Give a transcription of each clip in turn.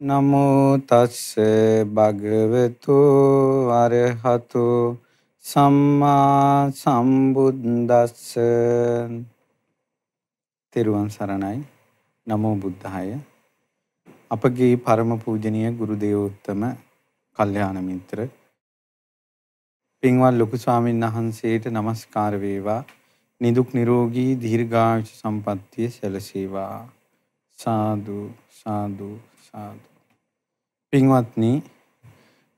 නමෝ තස්ස භගවතු අරහතු සම්මා සම්බුද්දස්ස. තෙරුවන් සරණයි. නමෝ බුද්ධාය. අපගේ පරම පූජනීය ගුරු දේවෝත්තම කල්යාණ මිත්‍ර. පින්වත් ලොකු ස්වාමීන් වහන්සේට নমස්කාර වේවා. නිදුක් නිරෝගී දීර්ඝායුෂ සම්පන්නිය සැලසේවා. සාදු සාදු සාදු පින්වත්නි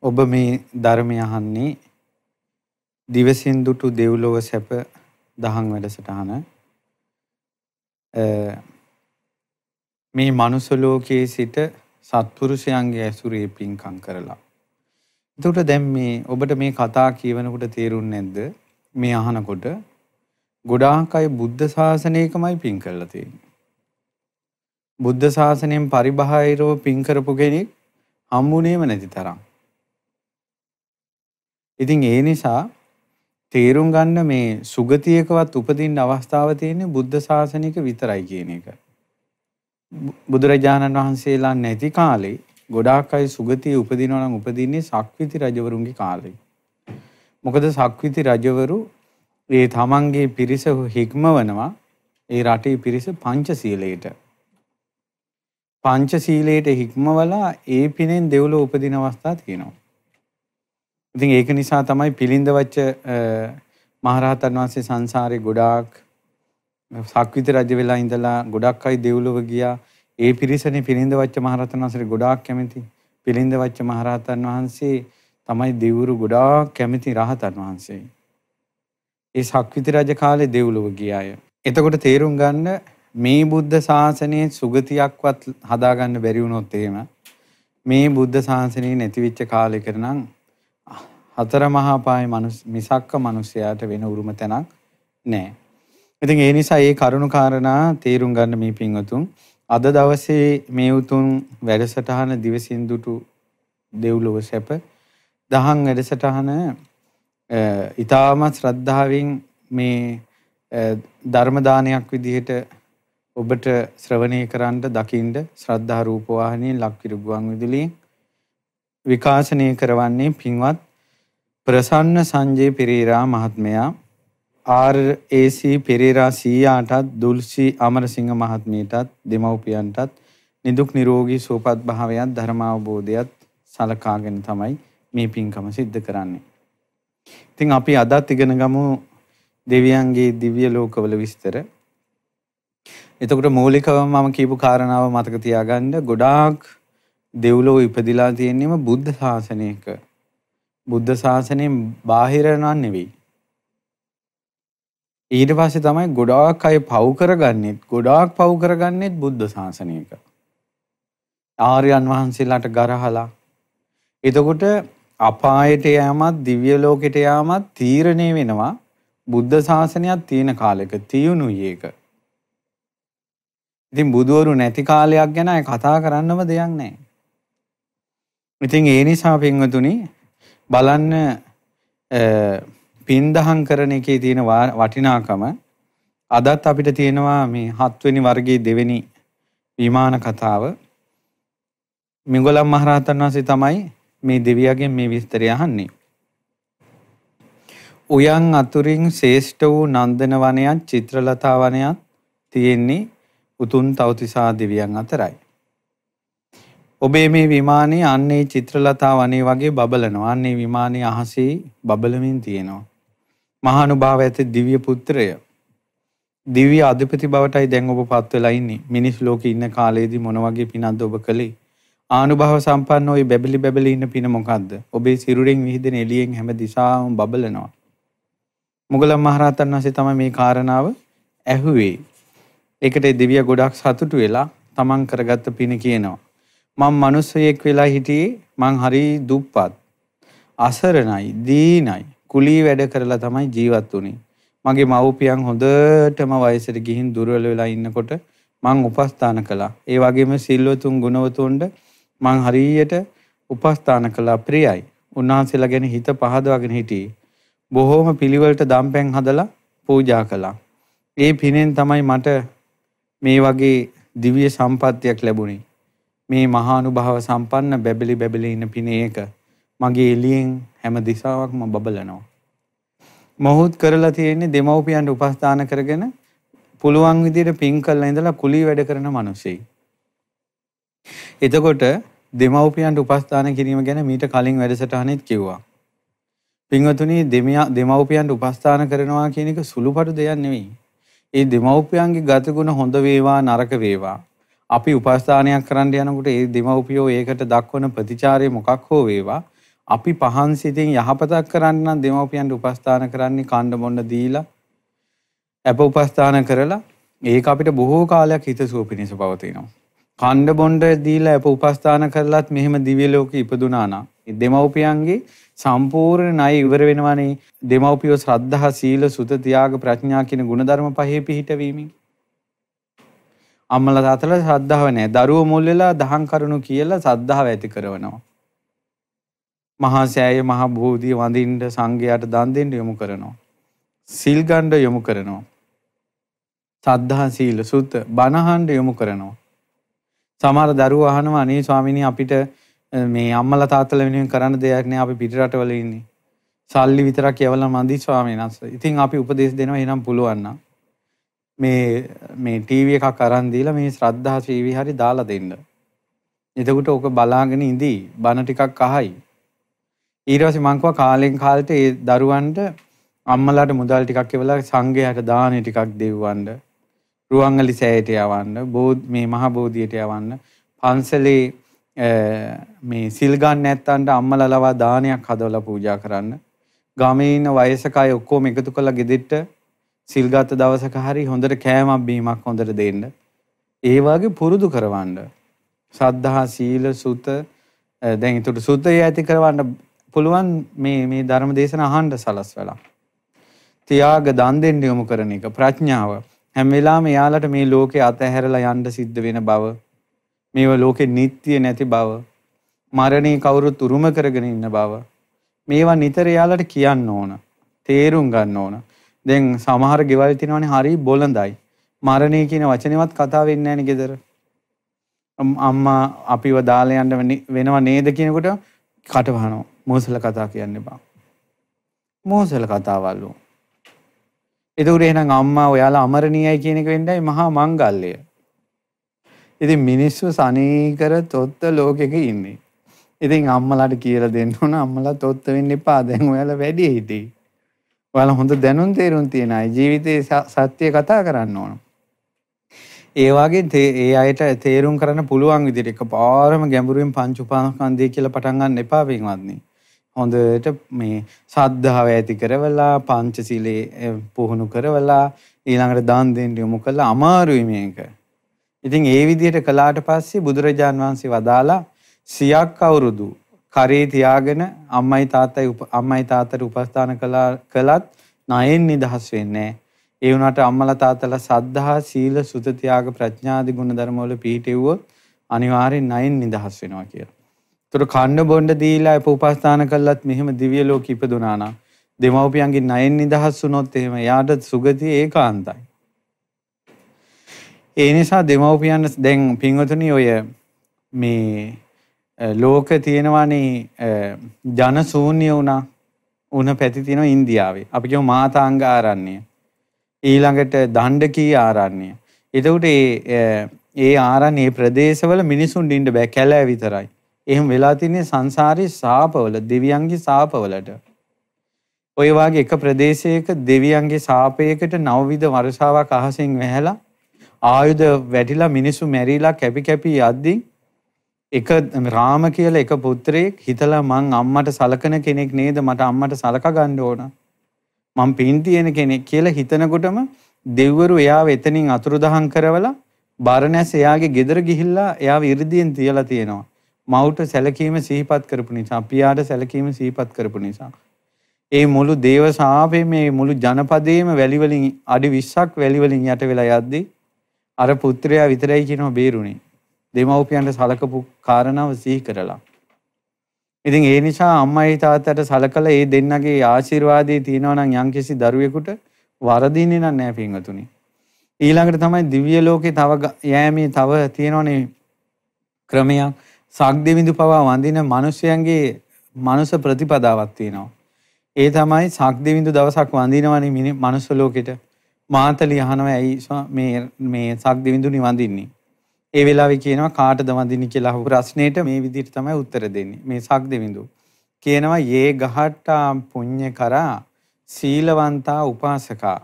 ඔබ මේ ධර්මය අහන්නේ දිවසින් දුටු දෙව්ලොව සැප දහම් වැඩසටහන මේ මනුස්ස ලෝකයේ සිට සත්පුරුෂයන්ගේ ඇසුරේ පින්කම් කරලා. එතකොට දැන් මේ ඔබට මේ කතා කියවනකොට තේරුන්නේ නැද්ද? මේ අහනකොට ගොඩාක් අය බුද්ධ ශාසනයකමයි පින් කරලා තියෙන්නේ. බුද්ධ ශාසනයෙන් පරිබාහිරව පින් කරපු කෙනෙක් හම්බුනේම නැති තරම්. ඉතින් ඒ නිසා තේරුම් ගන්න මේ සුගතියකවත් උපදින්න අවස්ථාව තියෙන්නේ බුද්ධ ශාසනික විතරයි කියන එක. බුදුරජාණන් වහන්සේලා නැති කාලේ ගොඩාක් අය සුගතිය උපදිනවා නම් උපදින්නේ සක්විති රජවරුන්ගේ කාලේ. මොකද සක්විති රජවරු ඒ තමන්ගේ පිරිස හික්මවනවා ඒ රටේ පිරිස පංචශීලයට. පංචශීලයට හික්මවලා ඒ පිනෙන් දෙව්ලොව උපදින අවස්ථා තියෙනවා. ඉතින් ඒක නිසා තමයි පිළිඳ වච්ච මහරහතන් වහන්සේ සංසාරේ ගොඩාක් සක්විති රජ වෙලා ඉඳලා ගොඩක් අය දෙව්ලොව ගියා. ඒ පිරිසනේ පිළිඳ වච්ච මහරහතන් වහන්සේට ගොඩාක් කැමති. පිළිඳ වච්ච මහරහතන් වහන්සේ තමයි දෙවුරු ගොඩාක් කැමති රහතන් වහන්සේ. ඒ සක්විති රජ කාලේ දෙව්ලොව ගියාය. එතකොට තේරුම් ගන්න මේ බුද්ධ ශාසනයේ සුගතියක්වත් හදාගන්න බැරි වුණොත් එහෙම මේ බුද්ධ ශාසනය නැති වෙච්ච කාලෙකට නම් හතර මහා පායේ මනුස් මිසක්ක මිනිසයාට වෙන උරුම තැනක් නැහැ. ඉතින් ඒ නිසා මේ කරුණු කාරණා තේරුම් ගන්න මේ පින්වතුන් අද දවසේ මේ උතුම් වැඩසටහන දිවසින් දුටු දෙව්ලොව සැප දහම් වැඩසටහන ඊටාම ශ්‍රද්ධාවෙන් මේ ධර්ම දානයක් විදිහට ඔබට ශ්‍රවණය කරන්න දකින්න ශ්‍රද්ධා රූප වාහිනියෙන් ලක්කිරු ගුවන් විදුලියෙන් විකාශනය කරවන්නේ පින්වත් ප්‍රසන්න සංජේ පෙරේරා මහත්මයා RAC පෙරේරා සීයාටත් දුල්සි අමරසිංහ මහත්මියටත් දෙමව්පියන්ටත් නිදුක් නිරෝගී සුවපත් භාවයත් ධර්මාවබෝධයත් සලකාගෙන තමයි මේ පින්කම සිද්ධ කරන්නේ. ඉතින් අපි අදත් ඉගෙන ගමු දෙවියන්ගේ දිව්‍ය ලෝකවල විස්තර. එතකොට මූලිකවම මම කියපු කාරණාව මතක තියාගන්න ගොඩාක් දෙව්ලොව ඉපදිලා තියෙන්නේම බුද්ධ ශාසනයක. බුද්ධ ශාසනයෙන් බාහිර නන් නෙවෙයි. ඊට පස්සේ තමයි ගොඩාක් අය පව් කරගන්නෙත් ගොඩාක් පව් කරගන්නෙත් බුද්ධ ශාසනයක. ආර්යයන් වහන්සේලාට ගරහලා එතකොට අපායට යෑමත් දිව්‍ය ලෝකෙට යාමත් තීරණය වෙනවා බුද්ධ ශාසනයක් තියෙන කාලෙක තියුණුයි ඒක. ඉතින් බුදවරු නැති කාලයක් ගැන කතා කරන්නම දෙයක් නැහැ. ඉතින් ඒ නිසා පින්වතුනි බලන්න පින්දහම් කරන එකේ තියෙන වටිනාකම අදත් අපිට තියෙනවා මේ හත්වෙනි වර්ගයේ දෙවෙනි විමාන කතාව. මිගොලම් මහරහතන් වහන්සේ තමයි මේ දෙවියගෙන් මේ විස්තරය අහන්නේ. උයන් අතුරින් ශේෂ්ඨ වූ නන්දන වනයත් චිත්‍රලතා වනයත් තියෙන්නේ උතුන් තවතිසා දෙවියන් අතරයි. ඔබේ මේ විමානයේ අන්නේ චිත්‍රලතා වනේ වගේ බබලනවා. අන්නේ විමානයේ අහසේ බබලමින් තියෙනවා. මහානුභාව ඇති දිව්‍ය පුත්‍රය. දිව්‍ය අධිපති බවටයි දැන් ඔබ පත් වෙලා ඉන්නේ. මිනිස් ලෝකේ ඉන්න කාලේදී මොන වගේ පිනක්ද ඔබ කළේ? ආනුභව සම්පන්න ওই බැබලි බැබලි ඉන්න පින මොකද්ද? ඔබේ සිරුරෙන් විහිදෙන එළියෙන් හැම දිශාවම බබලනවා. මුගලන් මහරහතන් වහන්සේ තමයි මේ කාරණාව ඇහුවේ. ඒකට දෙවියා ගොඩක් සතුටු වෙලා තමන් කරගත්ත පින කියනවා. මම මිනිස්සෙක් වෙලා හිටියේ මං හරි දුප්පත්. අසරණයි, දීනයි, කුලී වැඩ කරලා තමයි ජීවත් වුනේ. මගේ මව්පියන් හොඳටම වයසට ගිහින් දුර්වල වෙලා ඉන්නකොට මං උපස්ථාන කළා. ඒ වගේම සිල්වතුන් ගුණවතුන්ට මං හරියට උපස්ථාන කළා ප්‍රියයි. උන්වහන්සේලා ගැන හිත පහදවාගෙන හිටියේ. බොහෝම පිළිවෙලට දම්පැන් හදලා පූජා කළා. ඒ පිනෙන් තමයි මට මේ වගේ දිව්‍ය සම්පත්තියක් ලැබුණේ. මේ මහානුභාව සම්පන්න බැබලි බැබලි ඉන්න පිනේ එක මගේ එළියෙන් හැම දිසාවක්ම බබලනවා. මොහොත් කරලා තියෙන්නේ දෙමව්පියන්ට උපස්ථාන කරගෙන පුළුවන් විදිහට පින් කළා ඉඳලා කුලී වැඩ කරන මිනිස්සෙයි. එතකොට දෙමව්පියන්ට උපස්ථාන කිරීම ගැන මීට කලින් වැඩසටහනෙත් කිව්වා. පින්වතුනි දෙමව්පියන්ට උපස්ථාන කරනවා කියන එක සුළුපටු දෙයක් නෙවෙයි. ඒ දෙමව්පියන්ගේ ගතිගුණ හොඳ වේවා නරක වේවා අපි උපස්ථානයක් කරන්න යනකොට ඒ දෙමව්පියෝ ඒකට දක්වන ප්‍රතිචාරය මොකක් හෝ වේවා අපි පහන් සිතින් යහපතක් කරන්න නම් දෙමව්පියන්ට උපස්ථාන කරන්නේ කණ්ඩ මොන්න දීලා අප උපස්ථාන කරලා ඒක අපිට බොහෝ කාලයක් හිතසුව පිණිස පවතිනවා. කණ්ඩ බොණ්ඩ දීලා අප උපස්ථාන කරලත් මෙහෙම දිව්‍ය ලෝකෙ ඉපදුනා නම් දෙමව්පියන්ගේ සම්පූර්ණ ණය ඉවර වෙනවනේ. දෙමව්පියෝ ශ්‍රද්ධා සීල සුත තියාග ප්‍රඥා කියන ගුණධර්ම පහේ පිහිටවීමෙන් අම්මලා තාත්තලා ශ්‍රද්ධාව නැහැ. දරුවෝ මුල් වෙලා දහම් කරුණු කියලා ශ්‍රද්ධාව ඇති කරනවා. මහා සෑය මහා බෝධිය වඳින්න සංඝයාට දන් දෙන්න යොමු කරනවා. සිල් ගන්න යොමු කරනවා. සද්ධා සීල සුත බණහඬ යොමු කරනවා. සමහර දරුවෝ අහනවා අනේ ස්වාමීනි අපිට මේ අම්මලා තාත්තලා වෙනුවෙන් කරන්න දෙයක් නෑ අපි පිට රටවල ඉන්නේ. සල්ලි විතරක් යවලා මදි ස්වාමීන් වහන්සේ. ඉතින් අපි උපදේශ දෙනවා එහෙනම් පුළුවන් නම් මේ මේ ටීවී එකක් අරන් දීලා මේ ශ්‍රද්ධා ටීවී හරි දාලා දෙන්න. එතකොට ඕක බලාගෙන ඉඳී බන ටිකක් අහයි. ඊට පස්සේ මං කිව්වා කාලෙන් කාලට ඒ දරුවන්ට අම්මලාට මුදල් ටිකක් එවලා සංඝයාට දානේ ටිකක් දෙවවන්න රුවන්වැලි සෑයට යවන්න බෝධ මේ මහ බෝධියට යවන්න පන්සලේ මේ සිල් ගන්න නැත්තන්ට අම්මලා ලවා දානයක් හදවලා පූජා කරන්න. ගමේ ඉන්න වයසක අය ඔක්කොම එකතු කරලා ගෙදෙට්ට සිල් ගත දවසක හරි හොඳට කෑමක් බීමක් හොඳට දෙන්න. ඒ වගේ පුරුදු කරවන්න. සද්ධා සීල සුත දැන් ඒකට සුතය ඇති කරවන්න පුළුවන් මේ මේ ධර්ම දේශන අහන්න සලස්වලා. තියාග දන් දෙන්න යොමු කරන එක ප්‍රඥාව. හැම වෙලාවෙම යාලට මේ ලෝකේ අතහැරලා යන්න සිද්ධ වෙන බව. මේව ලෝකේ නිට්ටිය නැති බව මරණේ කවුරුත් උරුම කරගෙන ඉන්න බව මේවා නිතර යාලට කියන්න ඕන තේරුම් ගන්න ඕන. දැන් සමහර ගෙවල් තියෙනවනේ හරි බොළඳයි. මරණේ කියන වචනේවත් කතා වෙන්නේ නැහැ ගෙදර. අම්මා අපිව දාලා යන්න වෙනව නේද කියනකොට කටවහනවා. මෝසල කතා කියන්න එපා. මෝසල කතාවල්ලු එතකොට එහෙනම් අම්මා ඔයාලා අමරණීයයි කියන එක වෙන්නයි මහා මංගල්‍යය. ඉතින් මිනිස්සු සනීකර තොත්ත ලෝකෙක ඉන්නේ. ඉතින් අම්මලාට කියලා දෙන්න ඕන අම්මලා තොත්ත වෙන්න එපා. දැන් ඔයාලා වැඩි හිටි. ඔයාලා හොඳ දැනුම් තේරුම් තියන අය ජීවිතේ සත්‍ය කතා කරන්න ඕන. ඒ වගේ ඒ අයට තේරුම් කරන්න පුළුවන් විදිහට එකපාරම ගැඹුරින් පංච උපාස්කන්ධය කියලා පටන් ගන්න එපා වෙනවත්නි. හොඳට මේ සද්ධාව ඇති කරවලා පංචශීලයේ පුහුණු කරවලා ඊළඟට දාන් දෙන්න යොමු කළා අමාරුයි මේක. ඉතින් ඒ විදිහට කළාට පස්සේ බුදුරජාන් වහන්සේ වදාලා සියක් අවුරුදු කරේ තියාගෙන අම්මයි තාත්තයි අම්මයි තාත්තට උපස්ථාන කළා කළත් ණයෙන් නිදහස් වෙන්නේ ඒ වුණාට අම්මලා තාත්තලා සද්ධා සීල සුත ත්‍යාග ප්‍රඥාදී ගුණ ධර්ම වල පිහිටෙව්වොත් අනිවාර්යෙන් ණයෙන් නිදහස් වෙනවා කියලා. ඒතර කන්න බොණ්ඩ දීලා අප උපස්ථාන කළත් මෙහෙම දිව්‍ය ලෝක ඉපදුනා නම් දෙමව්පියන්ගේ ණයෙන් නිදහස් වුණොත් එහෙම යාට සුගතිය ඒකාන්තයි. ඒ නිසා දෙමව්පියන් දැන් පින්වතුනි ඔය මේ ලෝක තියෙනවානේ ජන ශූන්‍ය වුණා උණ පැති තියෙනවා ඉන්දියාවේ. අපි කියමු මාතාංග ආරණ්‍ය. ඊළඟට දණ්ඩකී ආරණ්‍ය. එතකොට ඒ ඒ ආරණ්‍ය ප්‍රදේශවල මිනිසුන් ඉන්න බෑ කැලෑ විතරයි. එහෙම වෙලා තින්නේ සංසාරේ සාපවල දෙවියන්ගේ සාපවලට. ඔය වාගේ එක ප්‍රදේශයක දෙවියන්ගේ සාපයකට නවවිධ වර්ෂාවක් අහසින් වැහැලා ආයුධ වැටිලා මිනිස්සු මැරිලා කැපි කැපි යද්දී එක රාම කියලා එක පුත්‍රයෙක් හිතලා මං අම්මට සලකන කෙනෙක් නේද මට අම්මට සලක ගන්න ඕන. මං පින් තියෙන කෙනෙක් කියලා හිතනකොටම දෙව්වරු එයාව එතනින් අතුරුදහන් කරවලා බරණැස් එයාගේ ගෙදර ගිහිල්ලා එයාව 이르දියෙන් තියලා තියෙනවා. මවුට සැලකීම සිහිපත් කරපු නිසා පියාට සැලකීම සිහිපත් කරපු නිසා ඒ මුළු දේව සාපේ මේ මුළු ජනපදයේම වැලි වලින් අඩි 20ක් වැලි වලින් යට වෙලා යද්දී අර පුත්‍රයා විතරයි කියනවා බේරුණේ දෙමව්පියන්ට සලකපු කාරණාව සිහි කරලා ඉතින් ඒ නිසා අම්මයි තාත්තට සලකලා ඒ දෙන්නගේ ආශිර්වාදයේ තියෙනවා නම් යම්කිසි දරුවෙකුට වරදින්නේ නැහැ පින්වතුනි ඊළඟට තමයි දිව්‍ය ලෝකේ තව යෑමේ තව තියෙනවනේ ක්‍රමයක් සක්දෙවිඳු පවා වඳින මිනිසයන්ගේ මනුෂ ප්‍රතිපදාවක් තියෙනවා. ඒ තමයි සක්දෙවිඳු දවසක් වඳිනවනේ මනුස්ස ලෝකෙට. මාතලි අහනවා ඇයි මේ මේ සක්දෙවිඳුනි වඳින්නේ? ඒ වෙලාවේ කියනවා කාටද වඳින්නේ කියලා අහපු ප්‍රශ්නෙට මේ විදිහට තමයි උත්තර දෙන්නේ. මේ සක්දෙවිඳු කියනවා යේ ගහට්ටා පුඤ්ඤ කරා සීලවන්තා උපාසකා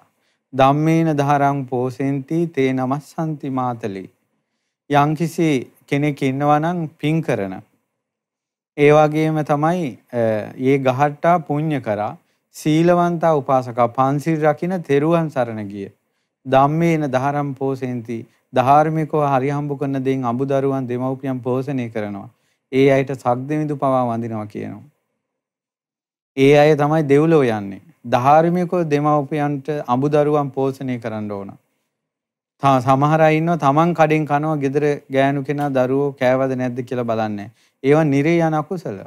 ධම්මේන ධාරං පෝසෙන්ති තේ නමස්සන්ති මාතලි යම්කිසි කෙනෙක් ඉන්නවා නම් පින් කරන ඒ වගේම තමයි මේ ගහට්ටා පුණ්‍ය කරා සීලවන්තා උපාසකා පන්සිල් රකින්න තෙරුවන් සරණ ගිය ධම්මේන ධාරම් පෝසෙන්ති ධාර්මිකව හරි හම්බ කරන දෙයින් අඹදරුවන් දෙමව්පියන් පෝෂණය කරනවා ඒ අයට සක්දෙවිඳු පවා වඳිනවා කියනවා ඒ අය තමයි දෙව්ලොව යන්නේ. ධාර්මිකව දෙමව්පියන්ට අඹදරුවන් පෝෂණය කරන්න ඕන. සමහර අය ඉන්නවා තමන් කඩෙන් කනවා ගෙදර ගෑනු කෙනා දරුවෝ කෑවද නැද්ද කියලා බලන්නේ. ඒවා නිරේ යන අකුසල.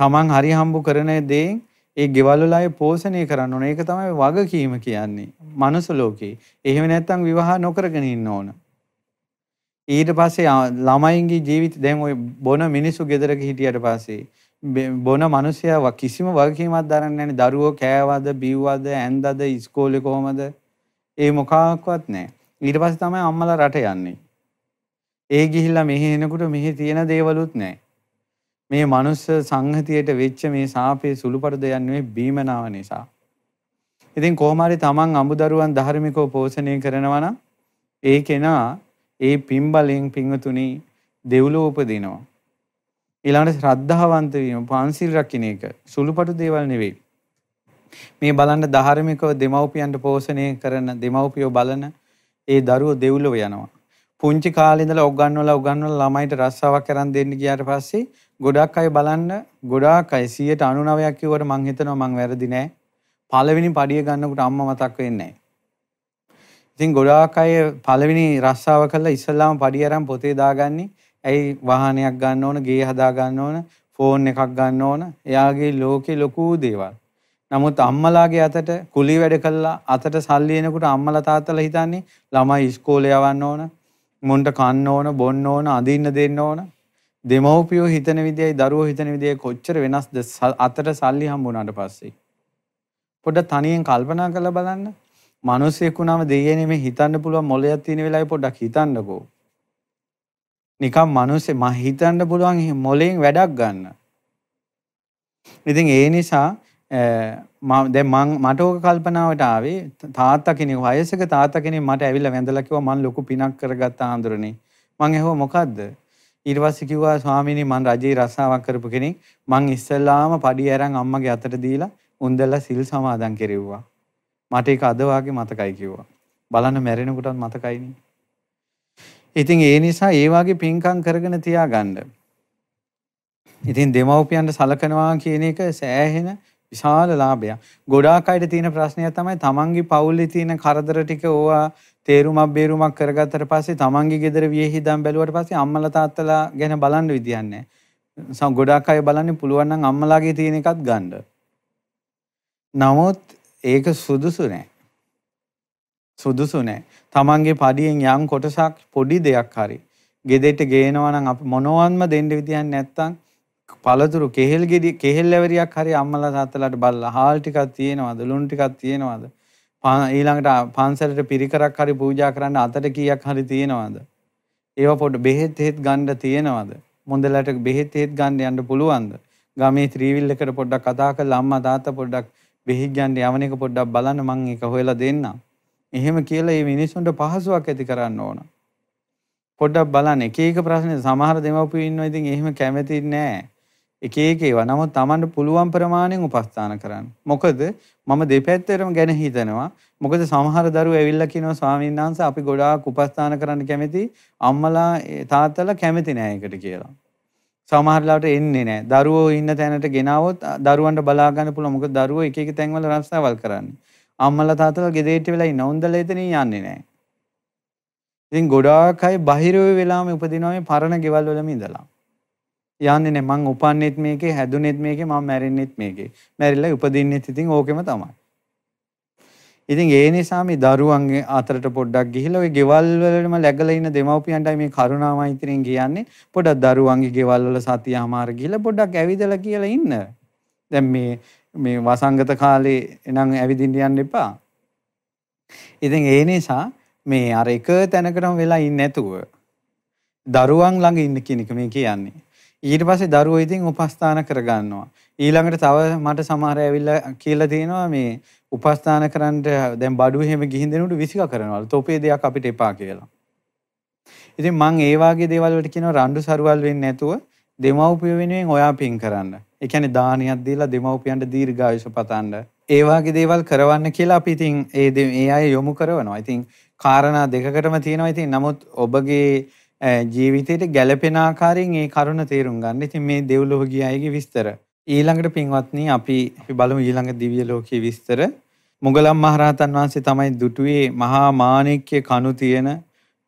තමන් හරි හම්බු කරන දේෙන් ඒ ගෙවල් වල අය පෝෂණය කරන්න ඕන. ඒක තමයි වගකීම කියන්නේ. මනුස්ස ලෝකේ. එහෙම නැත්නම් විවාහ නොකරගෙන ඉන්න ඕන. ඊට පස්සේ ළමයින්ගේ ජීවිත දැන් ওই බොන මිනිස්සු ගෙදරක හිටියට පස්සේ බොන මිනිසයා කිසිම වගකීමක් දරන්නේ නැහැ. දරුවෝ කෑවද, බිව්වද, ඇන්දද, ඉස්කෝලේ කොහමද? ඒ මොකක්වත් නැහැ. ඊට පස්සේ තමයි අම්මලා රට යන්නේ. ඒ ගිහිල්ලා මෙහි එනකොට මෙහි තියෙන දේවලුත් නැහැ. මේ මනුස්ස සංහතියට වෙච්ච මේ සාපේ සුළුපටු දෙයක් නෙවෙයි බීමනාව නිසා. ඉතින් කොහොම හරි තමන් අමුදරුවන් ධර්මිකව පෝෂණය කරනවා නම් ඒ කෙනා ඒ පින්බලෙන් පිංගතුණි දෙව්ලොව උපදිනවා. ඊළඟට ශ්‍රද්ධාවන්ත වීම පන්සිල් රකින්න එක සුළුපටු දේවල් නෙවෙයි. මේ බලන්න ධාර්මිකව දෙමව්පියන්ට පෝෂණය කරන දෙමව්පියෝ බලන ඒ දරුවෝ දෙව්ලොව යනවා. පුංචි කාලේ ඉඳලා උගන්වලා උගන්වලා ළමයිට රස්සාවක් කරන් දෙන්න ගියාට පස්සේ ගොඩක් අය බලන්න ගොඩාක් අය 99ක් කිව්වට මං හිතනවා මං වැරදි නෑ. පළවෙනි පඩිය ගන්නකොට අම්මා මතක් වෙන්නේ නෑ. ඉතින් ගොඩාක් අය පළවෙනි රස්සාව කළා ඉස්සල්ලාම පඩිය අරන් පොතේ දාගන්නේ ඇයි වාහනයක් ගන්න ඕන, ගේ හදා ගන්න ඕන, ෆෝන් එකක් ගන්න ඕන. එයාගේ ලෝකේ ලොකු දේවල්. නමුත් අම්මලාගේ අතට කුලී වැඩ කළා අතට සල්ලි එනකොට අම්මලා තාත්තලා හිතන්නේ ළමයි ඉස්කෝලේ යවන්න ඕන, මුන්ට කන්න ඕන, බොන්න ඕන, අඳින්න දෙන්න ඕන. දෙමව්පියෝ හිතන විදියයි දරුවෝ හිතන විදියයි කොච්චර වෙනස්ද අතට සල්ලි හම්බුනාට පස්සේ. පොඩ්ඩක් තනියෙන් කල්පනා කරලා බලන්න. මිනිස්සෙක් වුණාම දෙයියනේ මේ හිතන්න පුළුවන් මොලයක් තියෙන වෙලාවේ පොඩ්ඩක් හිතන්නකෝ. නිකම් මිනිස්සේ මම හිතන්න පුළුවන් මොලෙන් වැඩක් ගන්න. ඉතින් ඒ නිසා මම දැන් මම මට ඕක කල්පනාවට ආවේ තාත්තා කෙනෙක් වයසක තාත්තා කෙනෙක් මට ඇවිල්ලා වැඳලා කිව්වා මම ලොකු පිනක් කරගත්ත ආඳුරනේ. මං ඇහුවා මොකද්ද? ඊට පස්සේ කිව්වා ස්වාමීනි මං රජේ රස්සාවක් කරපු කෙනෙක්. මං ඉස්සෙල්ලාම පඩි අරන් අම්මගේ අතට දීලා උන්දලා සිල් සමාදන් කෙරෙව්වා. මට ඒක අද වාගේ මතකයි කිව්වා. බලන්න මැරෙනකොටත් මතකයිනේ. ඉතින් ඒ නිසා ඒ වගේ පින්කම් කරගෙන තියාගන්න. ඉතින් දෙමව්පියන්ට සලකනවා කියන එක සෑහෙන විශාල ලාභයක්. ගොඩාක් අයට තියෙන ප්‍රශ්නය තමයි තමන්ගේ පවුලේ තියෙන කරදර ටික ඕවා තේරුමක් බේරුමක් කරගත්තට පස්සේ තමන්ගේ ගෙදර වියහිදම් බැලුවට පස්සේ අම්මලා තාත්තලා ගැන බලන්න විදියක් නැහැ. ගොඩාක් අය බලන්නේ පුළුවන් නම් අම්මලාගේ තියෙන එකත් ගන්න. නමුත් ඒක සුදුසු නෑ. සුදුසු නෑ. තමන්ගේ පඩියෙන් යම් කොටසක් පොඩි දෙයක් හරි ගෙදෙට්ට ගේනවා නම් අපි මොනවත්ම දෙන්න විදියක් නැත්තම් පළතුරු කෙහෙල් ගෙඩි කෙහෙල් ඇවරියක් හරි අම්මලා තාත්තලාට බලලා හාල් ටිකක් තියෙනවද? ලුණු ටිකක් තියෙනවද? ඊළඟට පන්සලට පිරිකරක් හරි පූජා කරන්න අතට කීයක් හරි තියෙනවද? ඒව පොඩ බෙහෙත් හේත් ගන්න තියෙනවද? මොන්දලට බෙහෙත් හේත් ගන්න යන්න පුළුවන්ද? ගමේ ත්‍රිවිල් එකට පොඩ්ඩක් කතා කරලා අම්මා තාත්තා පොඩ්ඩක් බෙහෙත් ගන්න යවන එක පොඩ්ඩක් බලන්න මම ඒක හොයලා දෙන්නම්. එහෙම කියලා මේ මිනිස්සුන්ට පහසුවක් ඇති කරන්න ඕන. පොඩ්ඩක් බලන්න. එක එක ප්‍රශ්න සමහර දෙමව්පියෝ ඉන්නවා. ඉතින් එහෙම කැමති නෑ. එක එක ඒවා. නමුත් Tamanට පුළුවන් ප්‍රමාණයෙන් උපස්ථාන කරන්න. මොකද මම දෙපැත්තටම ගැන හිතනවා. මොකද සමහර දරුවෝ ඇවිල්ලා කියනවා ස්වාමීන් වහන්සේ අපි ගොඩාක් උපස්ථාන කරන්න කැමති අම්මලා තාත්තලා කැමති නෑ ඒකට කියලා. සමහර ලාට එන්නේ නෑ. දරුවෝ ඉන්න තැනට ගෙනාවොත් දරුවන්ට බලා ගන්න පුළුවන්. මොකද දරුවෝ එක එක තැන්වල රස්සාවල් කරන්නේ. අම්මලා තාත්තලා ගෙදේට වෙලා ඉන්න. උන්දලා එතනින් යන්නේ නැහැ. ඉතින් ගොඩාක් අය බහිරව වෙලාම උපදිනවා මේ පරණ ගෙවල් වලම ඉඳලා. යන්නේ නැහැ මං උපන්නෙත් මේකේ හැදුනෙත් මේකේ මම මැරෙන්නෙත් මේකේ. මැරිලා උපදින්නෙත් ඉතින් ඕකෙම තමයි. ඉතින් ඒ නිසා මේ දරුවන්ගේ අතරට පොඩ්ඩක් ගිහිල්ලා ওই ගෙවල් වලම läගලා ඉන්න දෙමව්පියන්ටයි මේ කරුණා මෛත්‍රියෙන් කියන්නේ පොඩ්ඩක් දරුවන්ගේ ගෙවල් වල සතියමාර ගිහිල්ලා පොඩ්ඩක් ඇවිදලා කියලා ඉන්න. දැන් මේ මේ වසංගත කාලේ එනම් ඇවිදින්න යන්න එපා. ඉතින් ඒ නිසා මේ අර එක තැනකටම වෙලා ඉන්නේ නැතුව දරුවන් ළඟ ඉන්න කියන එක මේ කියන්නේ. ඊට පස්සේ දරුවෝ ඉතින් උපස්ථාන කරගන්නවා. ඊළඟට තව මට සමහර ඇවිල්ලා කියලා තියෙනවා මේ උපස්ථාන කරන්න දැන් බඩු එහෙම ගිහින් දෙනකොට විසික කරනවලු. තොපේ දෙයක් අපිට එපා කියලා. ඉතින් මං ඒ වාගේ දේවල් වලට කියනවා රණ්ඩු සරුවල් වෙන්නේ නැතුව දෙමව්පිය වෙනුවෙන් ඔයා පින් කරන්න. ඒ කියන්නේ දානියක් දීලා දෙමව්පියන්ට දීර්ඝායුෂ පතන්න. ඒ වාගේ දේවල් කරවන්න කියලා අපි ඉතින් ඒ ඒ අය යොමු කරනවා. ඉතින් කාරණා දෙකකටම තියෙනවා. ඉතින් නමුත් ඔබගේ ජීවිතයට ගැළපෙන ආකාරයෙන් ඒ කරුණ තේරුම් ගන්න. ඉතින් මේ දෙව්ලොව ගිය අයගේ විස්තර. ඊළඟට පින්වත්නි අපි අපි බලමු ඊළඟ දිව්‍ය ලෝකයේ විස්තර. මුගලන් මහරහතන් වහන්සේ තමයි දුටුවේ මහා මාණික්‍ය කණු තියෙන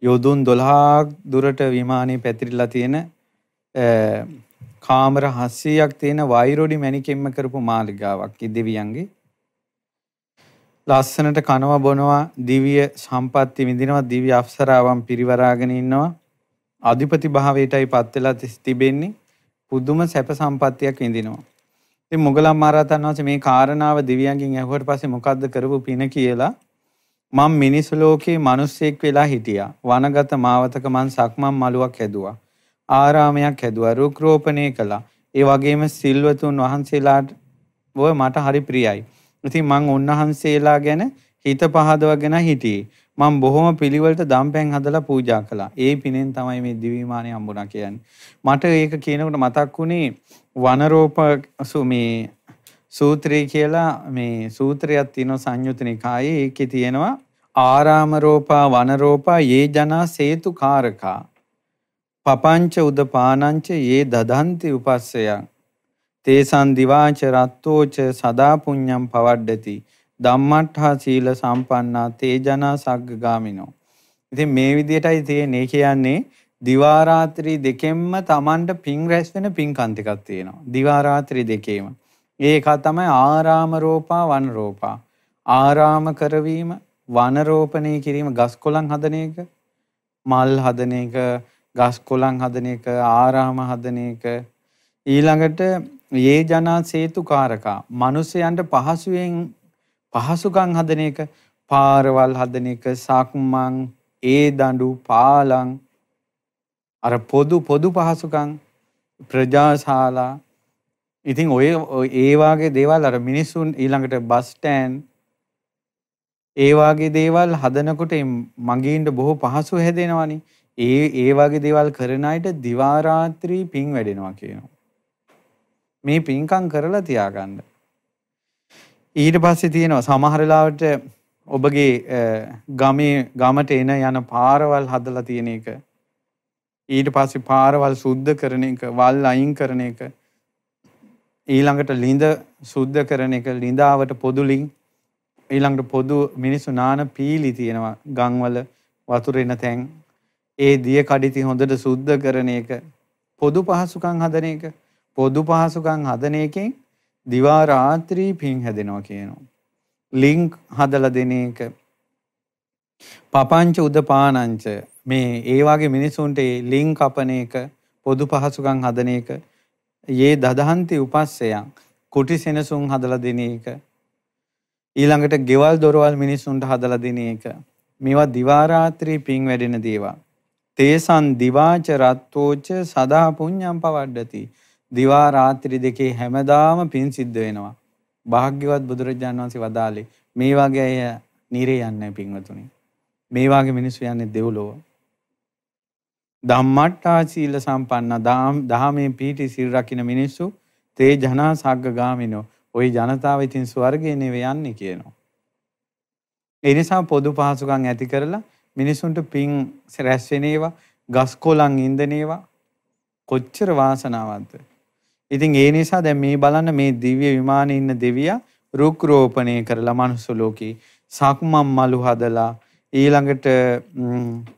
යොදුන් 12ක් දුරට විමානේ පැතිරිලා තියෙන කාමර 700ක් තියෙන වෛරොඩි මැණිකෙම්ම කරපු මාලිගාවක් දෙවියන්ගේ ලස්සනට කනවා බොනවා දිව්‍ය සම්පatti විඳිනවා දිව්‍ය අප්සරාවන් පිරිවරාගෙන ඉන්නවා අධිපති භාවයටයි පත් වෙලා තිබෙන්නේ පුදුම සැප සම්පත්තියක් විඳිනවා. ඉතින් මොගලන් මහරහතන් වහන්සේ මේ කාරණාව දිව්‍යයන්ගෙන් ඇහුවට පස්සේ මොකද්ද කරපු පින කියලා මම මිනිස් ලෝකේ මිනිස්සෙක් වෙලා හිටියා. වනගත මාවතක මං සක්මන් මලුවක් හැදුවා. ආරාමයක් හැදුවා. රුක් රෝපණය කළා. ඒ වගේම සිල්වතුන් වහන්සේලාට මට හරි ප්‍රියයි. ඉතින් මං උන්වහන්සේලා ගැන හිත පහදවගෙන හිටියේ. මම බොහොම පිළිවෙලට දම්පැන් හදලා පූජා කළා. ඒ පිනෙන් තමයි මේ දිවිමානේ හම්බුණා කියන්නේ. මට ඒක කියනකොට මතක් වුණේ වනරෝප මේ සූත්‍රය කියලා මේ සූත්‍රයක් තියෙනවා සංයුත නිකායේ. ඒකේ තියෙනවා ආරාම රෝපා වන රෝපා යේ ජනා සේතු කාරකා පපංච උදපානංච යේ දදන්ති උපස්සයන් තේසන් දිවාච රත්තෝච සදා පුඤ්ඤම් පවඩ්ඩති ධම්මට්ඨා සීල සම්පන්නා තේජනා සග්ගගාමිනෝ. ඉතින් මේ විදිහටයි තියෙන්නේ කියන්නේ දිවා රාත්‍රී දෙකෙන්ම Tamanට පිං රැස් වෙන පිංකම් ටිකක් තියෙනවා. දිවා රාත්‍රී දෙකේම. ඒක තමයි ආරාම රෝපා වන රෝපා. ආරාම කරවීම වන රෝපණය කිරීම ගස් කොළන් හදන එක මල් හදන එක ගස් කොළන් හදන එක ආරාම හදන එක ඊළඟට ඒ ජනා සේතුකාරකා මිනිසයන්ට පහසුවෙන් පහසුකම් හදන එක, පාරවල් හදන එක, සක්මන්, ඒ දඬු, පාලං අර පොදු පොදු පහසුකම් ප්‍රජාශාලා ඉතින් ඔය ඒ වාගේ දේවල් අර මිනිස්සුන් ඊළඟට බස් ස්ටෑන්ඩ් ඒ වාගේ දේවල් හදනකොට මගීන්ට බොහෝ පහසු හැදෙනවනේ. ඒ ඒ වගේ දේවල් කරන අයට දිවා රාත්‍රී පින් වැඩෙනවා කියනවා. මේ පින්කම් කරලා තියාගන්න. ඊට පස්සේ තියෙනවා සමහර වෙලාවට ඔබගේ ගමේ ගමට එන යන පාරවල් හදලා තියෙන එක. ඊට පස්සේ පාරවල් සුද්ධ කරන එක, වල් අයින් කරන එක. ඊළඟට ළිඳ සුද්ධ කරන එක, ළිඳාවට පොදුලින් ඊළඟට පොදු මිනිස්සු නාන පීලි තියෙනවා ගම්වල වතුර එන තැන්. ඒ දිය කඩਿති හොඳට සුද්ධ කරන එක. පොදු පහසුකම් හදන එක. පොදු පහසුකම් හදන එකෙන් දිවා රාත්‍රී පින් හැදෙනවා කියනවා. ලින්ක් හදලා දෙන එක. පපංච උදපානංච. මේ ඒ වගේ මිනිසුන්ට ලින්ක් කපන එක පොදු පහසුකම් හදන එක යේ දදහන්ති උපස්සයන් කුටි සෙනසුන් හදලා දෙන එක. ඊළඟට ගෙවල් දොරවල් මිනිසුන්ට හදලා දෙන එක. මේවා දිවා රාත්‍රී පින් වැඩෙන දේවල්. තේසන් දිවාච රත්තෝච සදා පුඤ්ඤම් පවඩ්ඩති. දිවා රාත්‍රී දෙකේ හැමදාම පින් සිද්ධ වෙනවා. භාග්‍යවත් බුදුරජාණන් වහන්සේ වදාළේ මේ වගේ අය නිරේ යන්නේ පින්වතුනි. මේ වගේ මිනිස්සු යන්නේ දෙව්ලොව. ධම්මට්ටා සීල සම්පන්න දහමේ පීටි සිල් රකින්න මිනිස්සු තේ ජනා සග්ග ගාමිනෝ ওই ජනතාව ඉතින් ස්වර්ගයේ නෙවෙයි යන්නේ කියනවා. ඒ නිසා පොදු පහසුකම් ඇති කරලා මිනිසුන්ට පින් රැස් වෙන ඒවා ගස් කොළන් ඉන්දන ඒවා කොච්චර වාසනාවන්තද ඉතින් ඒ නිසා දැන් මේ බලන්න මේ දිව්‍ය විමානයේ ඉන්න දෙවියා රුක් රෝපණය කරලා මනුස්ස ලෝකේ සක්මන් මලු හදලා ඊළඟට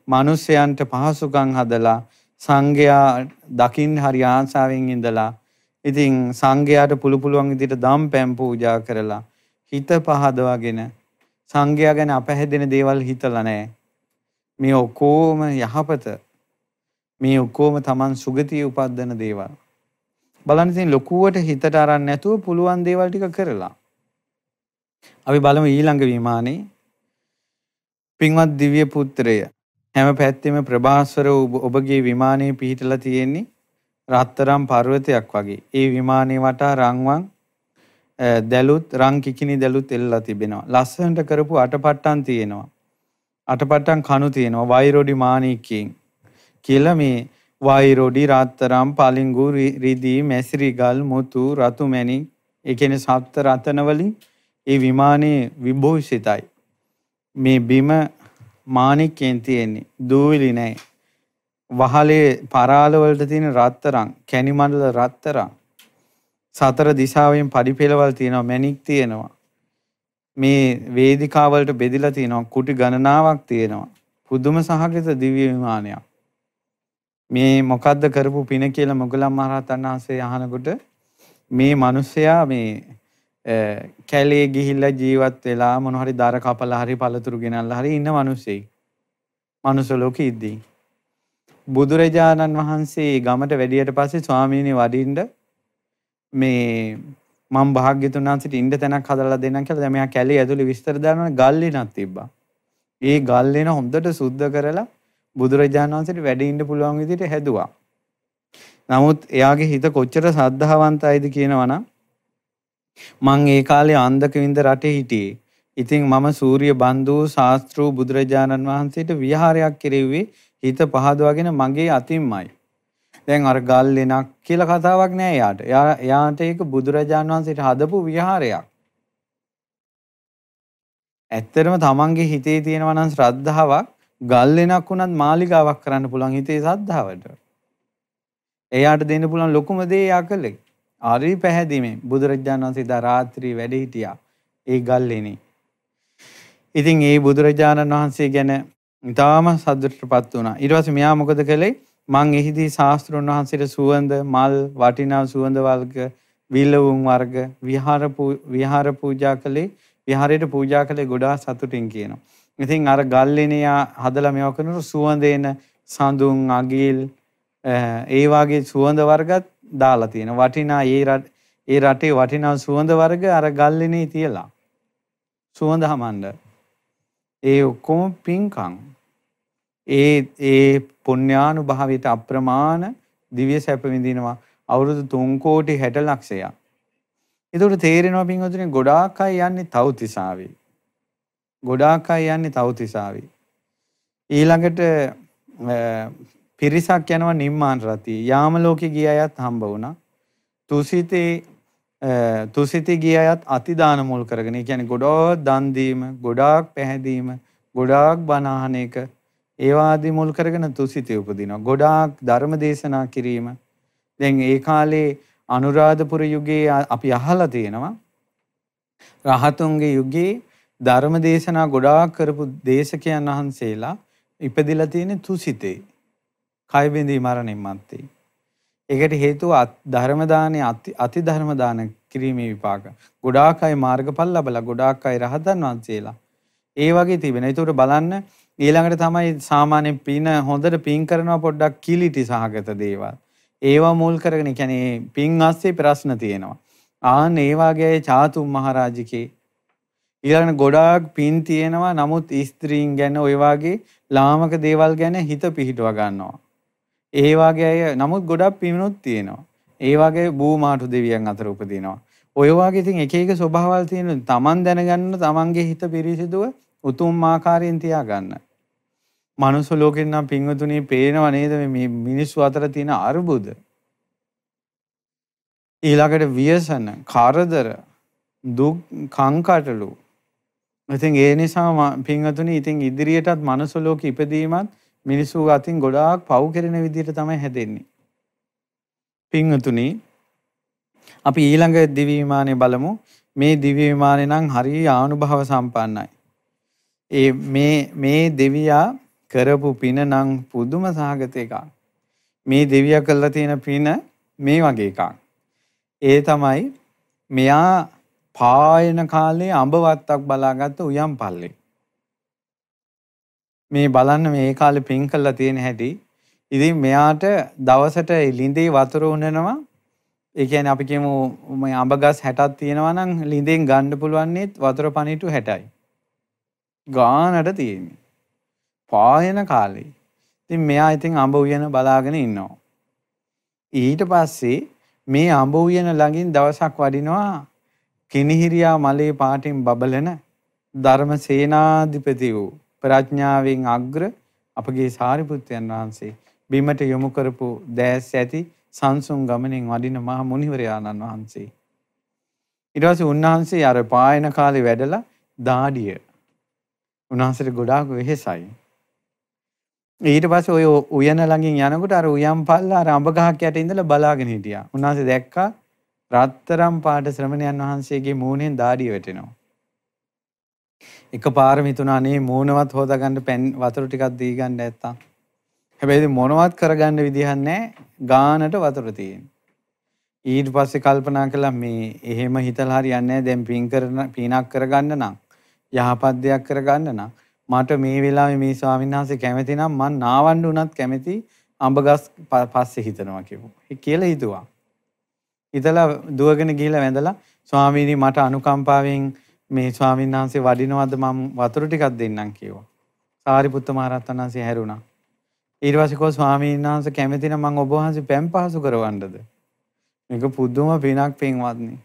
මිනිසයන්ට පහසුකම් හදලා සංඝයා දකින්න හරි ආසාවෙන් ඉඳලා ඉතින් සංඝයාට පුළු පුළුවන් විදිහට දම් පැම් පූජා කරලා හිත පහදවගෙන සංඝයා ගැන අපහැදෙන දේවල් හිතලා නැහැ. මේ ඔක්කොම යහපත. මේ ඔක්කොම Taman සුගතිය උපද්දන දේවල්. බලන්න ඉතින් ලොකුවට හිතට අරන් නැතුව පුළුවන් දේවල් ටික කරලා. අපි බලමු ඊළඟ විමානේ පින්වත් දිව්‍ය පුත්‍රය හැම පැත්තෙම ප්‍රභාස්වර ඔබගේ විමානයේ පිහිටලා තියෙන්නේ රත්තරම් පර්වතයක් වගේ. ඒ විමානේ වටා රන්වන් දැලුත් රං කිකිනි දැලුත් එල්ලලා තිබෙනවා. ලස්සනට කරපු අටපට්ටම් තියෙනවා. අටපට්ටම් කණු තියෙනවා. වෛරොඩි මාණිකයෙන් කියලා මේ වෛරොඩි රත්තරම් පලිංගු රිදී මැසිරිගල් මුතු රතු මැණික් ඒ කියන්නේ සප්ත රතන වලින් ඒ විමානයේ විභූෂිතයි. මේ බිම මාණික්කෙන් තියෙන්නේ. දූවිලි නැහැ. වහලේ පරාල වලට තියෙන රත්තරන්, කැණි මණ්ඩල රත්තරන් සතර දිශාවෙන් පඩිපෙළවල් තියෙනවා මැණික් තියෙනවා මේ වේදිකාවලට බෙදිලා තියෙනවා කුටි ගණනාවක් තියෙනවා පුදුම සහගත දිව්‍ය විමානයක් මේ මොකද්ද කරපු පින කියලා මොගලම් මහරහතන් වහන්සේ අහනකොට මේ මිනිසයා මේ කැලේ ගිහිල්ලා ජීවත් වෙලා මොන හරි දර කපලා හරි පළතුරු ගෙනල්ලා හරි ඉන්න මිනිස්සෙක්. මනුස්ස ලෝකෙ ඉද්දී. බුදුරජාණන් වහන්සේ ගමට වැඩියට පස්සේ ස්වාමීනි වඩින්න මේ මම භාග්‍යතුන් වහන්සේට ඉන්න තැනක් හදලා දෙන්නම් කියලා දැන් මෙයා කැලේ ඇතුලේ විස්තර දානවා ගල්ලිනක් තිබ්බා. ඒ ගල්ලින හොඳට සුද්ධ කරලා බුදුරජාණන් වහන්සේට වැඩ ඉන්න පුළුවන් විදිහට හැදුවා. නමුත් එයාගේ හිත කොච්චර සද්ධාවන්තයිද කියනවනම් මං ඒ කාලේ අන්දක වින්ද රටේ හිටියේ. ඉතින් මම සූර්ය බන්දු ශාස්ත්‍රූ බුදුරජාණන් වහන්සේට විහාරයක් කෙරෙව්වේ හිත පහදවාගෙන මගේ අතින්මයි. දැන් අර ගල් ලෙනක් කියලා කතාවක් නෑ යාට. යාට ඒක බුදුරජාන් වහන්සේට හදපු විහාරයක්. ඇත්තටම තමන්ගේ හිතේ තියෙනවා නම් ශ්‍රද්ධාවක් ගල් ලෙනක් උනත් මාලිගාවක් කරන්න පුළුවන් හිතේ ශ්‍රද්ධාවට. එයාට දෙන්න පුළුවන් ලොකුම දේ යා කළේ. ආරි පැහැදීමෙන් බුදුරජාණන් වහන්සේ දා රාත්‍රී වැඩ හිටියා. ඒ ගල් ලෙනේ. ඉතින් ඒ බුදුරජාණන් වහන්සේ ගැන ඉතාම සතුටටපත් වුණා. ඊට පස්සේ මෙයා මොකද කළේ? මං එහිදී ශාස්ත්‍රුන් වහන්සේට සුවඳ මල් වටිනා සුවඳ වර්ග විලවුන් වර්ග විහාර විහාර පූජා කළේ විහාරයට පූජා කළේ ගොඩාක් සතුටින් කියනවා. ඉතින් අර ගල්ලෙනියා හදලා මේව කරනකොට සුවඳේන සඳුන් අගිල් ඒ වාගේ සුවඳ වර්ගත් දාලා තියෙනවා. වටිනා ඒ රට ඒ රටේ වටිනා සුවඳ වර්ග අර ගල්ලෙනේ තියලා. සුවඳ හමන්න. ඒ ඔක්කොම පින්කම්. ඒ ඒ පුණ්‍යානුභාවයට අප්‍රමාණ දිව්‍ය සැප විඳිනවා අවුරුදු 3 කෝටි 60 ලක්ෂයක්. ඒකට තේරෙනවා පින්වතුනි ගොඩාක් අය යන්නේ තවතිසාවේ. ගොඩාක් අය යන්නේ තවතිසාවේ. ඊළඟට පිරිසක් යනවා නිම්මාන රතිය. යාම ලෝකේ ගිය අයත් හම්බ වුණා. තුසිතේ තුසිතේ ගිය අයත් අතිදාන මුල් කරගෙන. ඒ කියන්නේ ගොඩාක් දන් දීම, ගොඩාක් පැහැදීම, ගොඩාක් බණ අහන එක ඒවාදී මුල් කරගෙන තුසිතේ උපදිනවා. ගොඩාක් ධර්ම දේශනා කිරීම. දැන් ඒ කාලේ අනුරාධපුර යුගයේ අපි අහලා තියෙනවා. රහතුන්ගේ යුගයේ ධර්ම දේශනා ගොඩාක් කරපු දේශකයන් වහන්සේලා ඉපදිලා තියෙන තුසිතේ. කය බිඳී මරණින් මත්තේ. ඒකට හේතුව ධර්ම දානේ අති ධර්ම දාන කිරීමේ විපාක. ගොඩාක් අය මාර්ගඵල ලැබලා ගොඩාක් අය රහතන් වහන්සේලා. ඒ වගේ තිබෙනවා. ඒකට බලන්න ඊළඟට තමයි සාමාන්‍ය පින හොඳට පින් කරනවා පොඩ්ඩක් කිලිටි සහගත දේවල්. ඒවා මුල් කරගෙන කියන්නේ පින් අස්සේ ප්‍රශ්න තියෙනවා. ආන් ඒ වගේ චාතුම් මහරජකේ ඊළඟ ගොඩාක් පින් තියෙනවා නමුත් ස්ත්‍රීන් ගැන ওই වගේ ලාමක දේවල් ගැන හිත පිහිටව ගන්නවා. ඒ වගේ අය නමුත් ගොඩක් පිනුත් තියෙනවා. ඒ වගේ බූමාටු දෙවියන් අතර උපදිනවා. ඔය වගේ ඉතින් එක එක ස්වභාවල් තියෙන තමන් දැනගන්න තමන්ගේ හිත පිරිසිදුව උතුම් ආකාරයෙන් තියාගන්න. මනුස්ස ලෝකෙන් නම් පින්වතුනි පේනව නේද මේ මිනිස්සු අතර තියෙන අරුබුද? ඊළඟට ව්‍යසන, කරදර, දුක්, කංකටලු. ඉතින් ඒ නිසා පින්වතුනි ඉතින් ඉදිරියටත් මනුස්ස ලෝකෙ ඉපදීමත් මිනිස්සු අතින් ගොඩාක් පව් කෙරෙන විදිහට තමයි හැදෙන්නේ. පින්වතුනි අපි ඊළඟ දිව්‍ය විමානය බලමු. මේ දිව්‍ය විමානේ නම් හරිය ආනුභව සම්පන්නයි. ඒ මේ මේ දෙවියා කරපු පින නම් පුදුම සහගත එකක්. මේ දෙවියා කළා තියෙන පින මේ වගේ එකක්. ඒ තමයි මෙයා පායන කාලේ අඹ වත්තක් බලාගත්ත උයම් පල්ලේ. මේ බලන්න මේ කාලේ පින් කළා තියෙන හැටි. ඉතින් මෙයාට දවසට ලිඳේ වතුර උනනවා. ඒ කියන්නේ අපි කියමු මේ අඹ ගස් 60ක් තියෙනවා නම් ලිඳෙන් ගන්න පුළුවන්නේ වතුර පණිටු 60යි. ගානට තියෙන්නේ. පායන කාලේ. ඉතින් මෙයා ඉතින් අඹ උයන බලාගෙන ඉන්නවා. ඊට පස්සේ මේ අඹ උයන ළඟින් දවසක් වඩිනවා කිනිහිරියා මලේ පාටින් බබලන ධර්ම සේනාධිපති වූ ප්‍රඥාවෙන් අග්‍ර අපගේ සාරිපුත්‍රයන් වහන්සේ බිමට යොමු කරපු දැස් ඇති සංසුන් ගමනින් වඩින මහ මුනිවරයාණන් වහන්සේ. ඊට පස්සේ උන්වහන්සේ අර පායන කාලේ වැඩලා දාඩිය උන්වහන්සේට ගොඩාක් වෙහෙසයි. ඊට පස්සේ ඔය උයන ළඟින් යනකොට අර උයන් පල්ලා අර අඹ ගහක් යට ඉඳලා බලාගෙන හිටියා. උන්වහන්සේ දැක්කා රත්තරම් පාට ශ්‍රමණයන් වහන්සේගේ මූණෙන් දාඩිය වැටෙනවා. එකපාරම හිතුණා නේ මූණවත් හොදාගන්න පැන් වතුර ටිකක් දී ගන්න නැත්තම්. හැබැයි මොනවත් කරගන්න විදිහක් නැහැ. ගානට වතුර තියෙන. ඊට පස්සේ කල්පනා කළා මේ එහෙම හිතලා හරියන්නේ නැහැ. දැන් පින් කරන පිනක් කරගන්න නම් යහපත් දෙයක් කරගන්න නම් මට මේ වෙලාවේ මේ ස්වාමීන් වහන්සේ කැමති නම් මං නාවන්න උනත් කැමති අඹගස් පස්සේ හිතනවා කිව්වා. ඒ කියලා හිතුවා. හිතලා දුවගෙන ගිහිල්ලා වැඳලා ස්වාමීනි මට අනුකම්පාවෙන් මේ ස්වාමීන් වහන්සේ වඩිනවද මම වතුර ටිකක් දෙන්නම් කිව්වා. සාරිපුත්ත මහ රහතන් වහන්සේ හැරුණා. ඊට පස්සේ කෝ ස්වාමීන් වහන්සේ කැමති නම් මම ඔබ වහන්සේ පැම් පහසු කරවන්නද? මේක පුදුම පිනක් පින්වත්නි.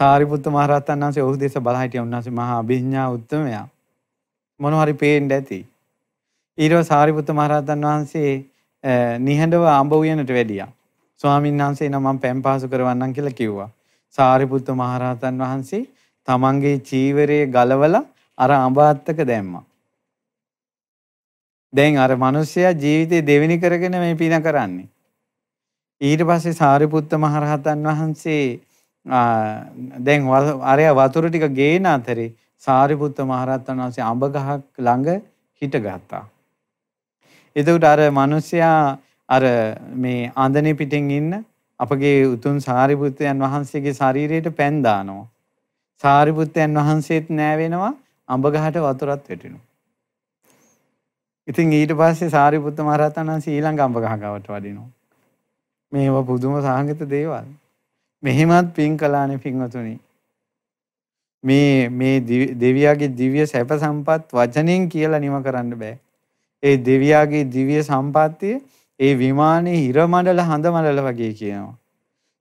සාරිපුත්ත මහ රහතන් වහන්සේ ඔහු දෙස බලා හිටියා උන්වහන්සේ මහා අභිඥා උත්තමයා. මොනවා හරි පේන්න ඇති. ඊට සාරිපුත්ත මහරහතන් වහන්සේ නිහඬව අඹ උයනට වැඩියා. ස්වාමීන් වහන්සේ නම් මම පැන් පහසු කරවන්නම් කියලා කිව්වා. සාරිපුත්ත මහරහතන් වහන්සේ තමන්ගේ චීවරයේ ගලවලා අර අඹ අත්තක දැම්මා. දැන් අර මිනිස්සයා ජීවිතේ දෙවෙනි කරගෙන මේ පින කරන්නේ. ඊට පස්සේ සාරිපුත්ත මහරහතන් වහන්සේ දැන් අරයා වතුර ටික ගේන අතරේ සාරිපුත්ත මහරහතන් වහන්සේ අඹ ගහක් ළඟ හිටගත්තා. එතකොට අර මිනිසයා අර මේ ආන්දනේ පිටින් ඉන්න අපගේ උතුම් සාරිපුත්තයන් වහන්සේගේ ශරීරයට පැන් දානවා. සාරිපුත්තයන් වහන්සේත් නෑවෙනවා අඹ ගහට වතුරත් වැටෙනවා. ඉතින් ඊට පස්සේ සාරිපුත්ත මහරහතන් වහන්සේ ඊළඟ අඹ ගහ ගාවට වඩිනවා. මේවා පුදුම සාහගත දේවල්. මෙහෙමත් පින් කළානේ පින්වතුනි. මේ මේ දෙවියාගේ දිව්‍ය සැප සම්පත් වචනෙන් කියලා නිම කරන්න බෑ. ඒ දෙවියාගේ දිව්‍ය සම්පත්තිය ඒ විමානයේ හිර මණ්ඩල හඳ මණ්ඩල වගේ කියනවා.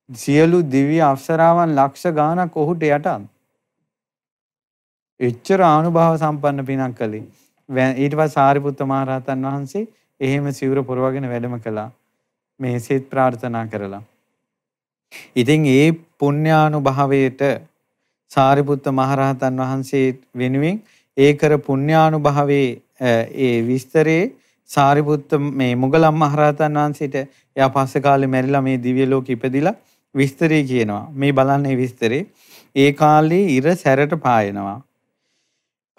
සියලු දිව්‍ය අප්සරාවන් ලක්ෂ ගාණක් ඔහුට යටත්. එච්චර ආනුභාව සම්පන්න පිනක් කළේ. ඊට පස්සේ සාරිපුත්ත මහ රහතන් වහන්සේ එහෙම සිවුර පුරවගෙන වැඩම කළා. මේ සෙත් ප්‍රාර්ථනා කරලා. ඉතින් ඒ පුණ්‍යානුභාවයට සාරිපුත්ත මහරහතන් වහන්සේ වෙනුවෙන් ඒ කර පුණ්‍යානුභාවයේ ඒ විස්තරේ සාරිපුත්ත මේ මුගලන් මහරහතන් වහන්සේට එයා පස්සේ කාලේ මැරිලා මේ දිව්‍ය ලෝකෙ ඉපදිලා විස්තරේ කියනවා. මේ බලන්නේ විස්තරේ. ඒ කාලේ ඉර සැරට පායනවා.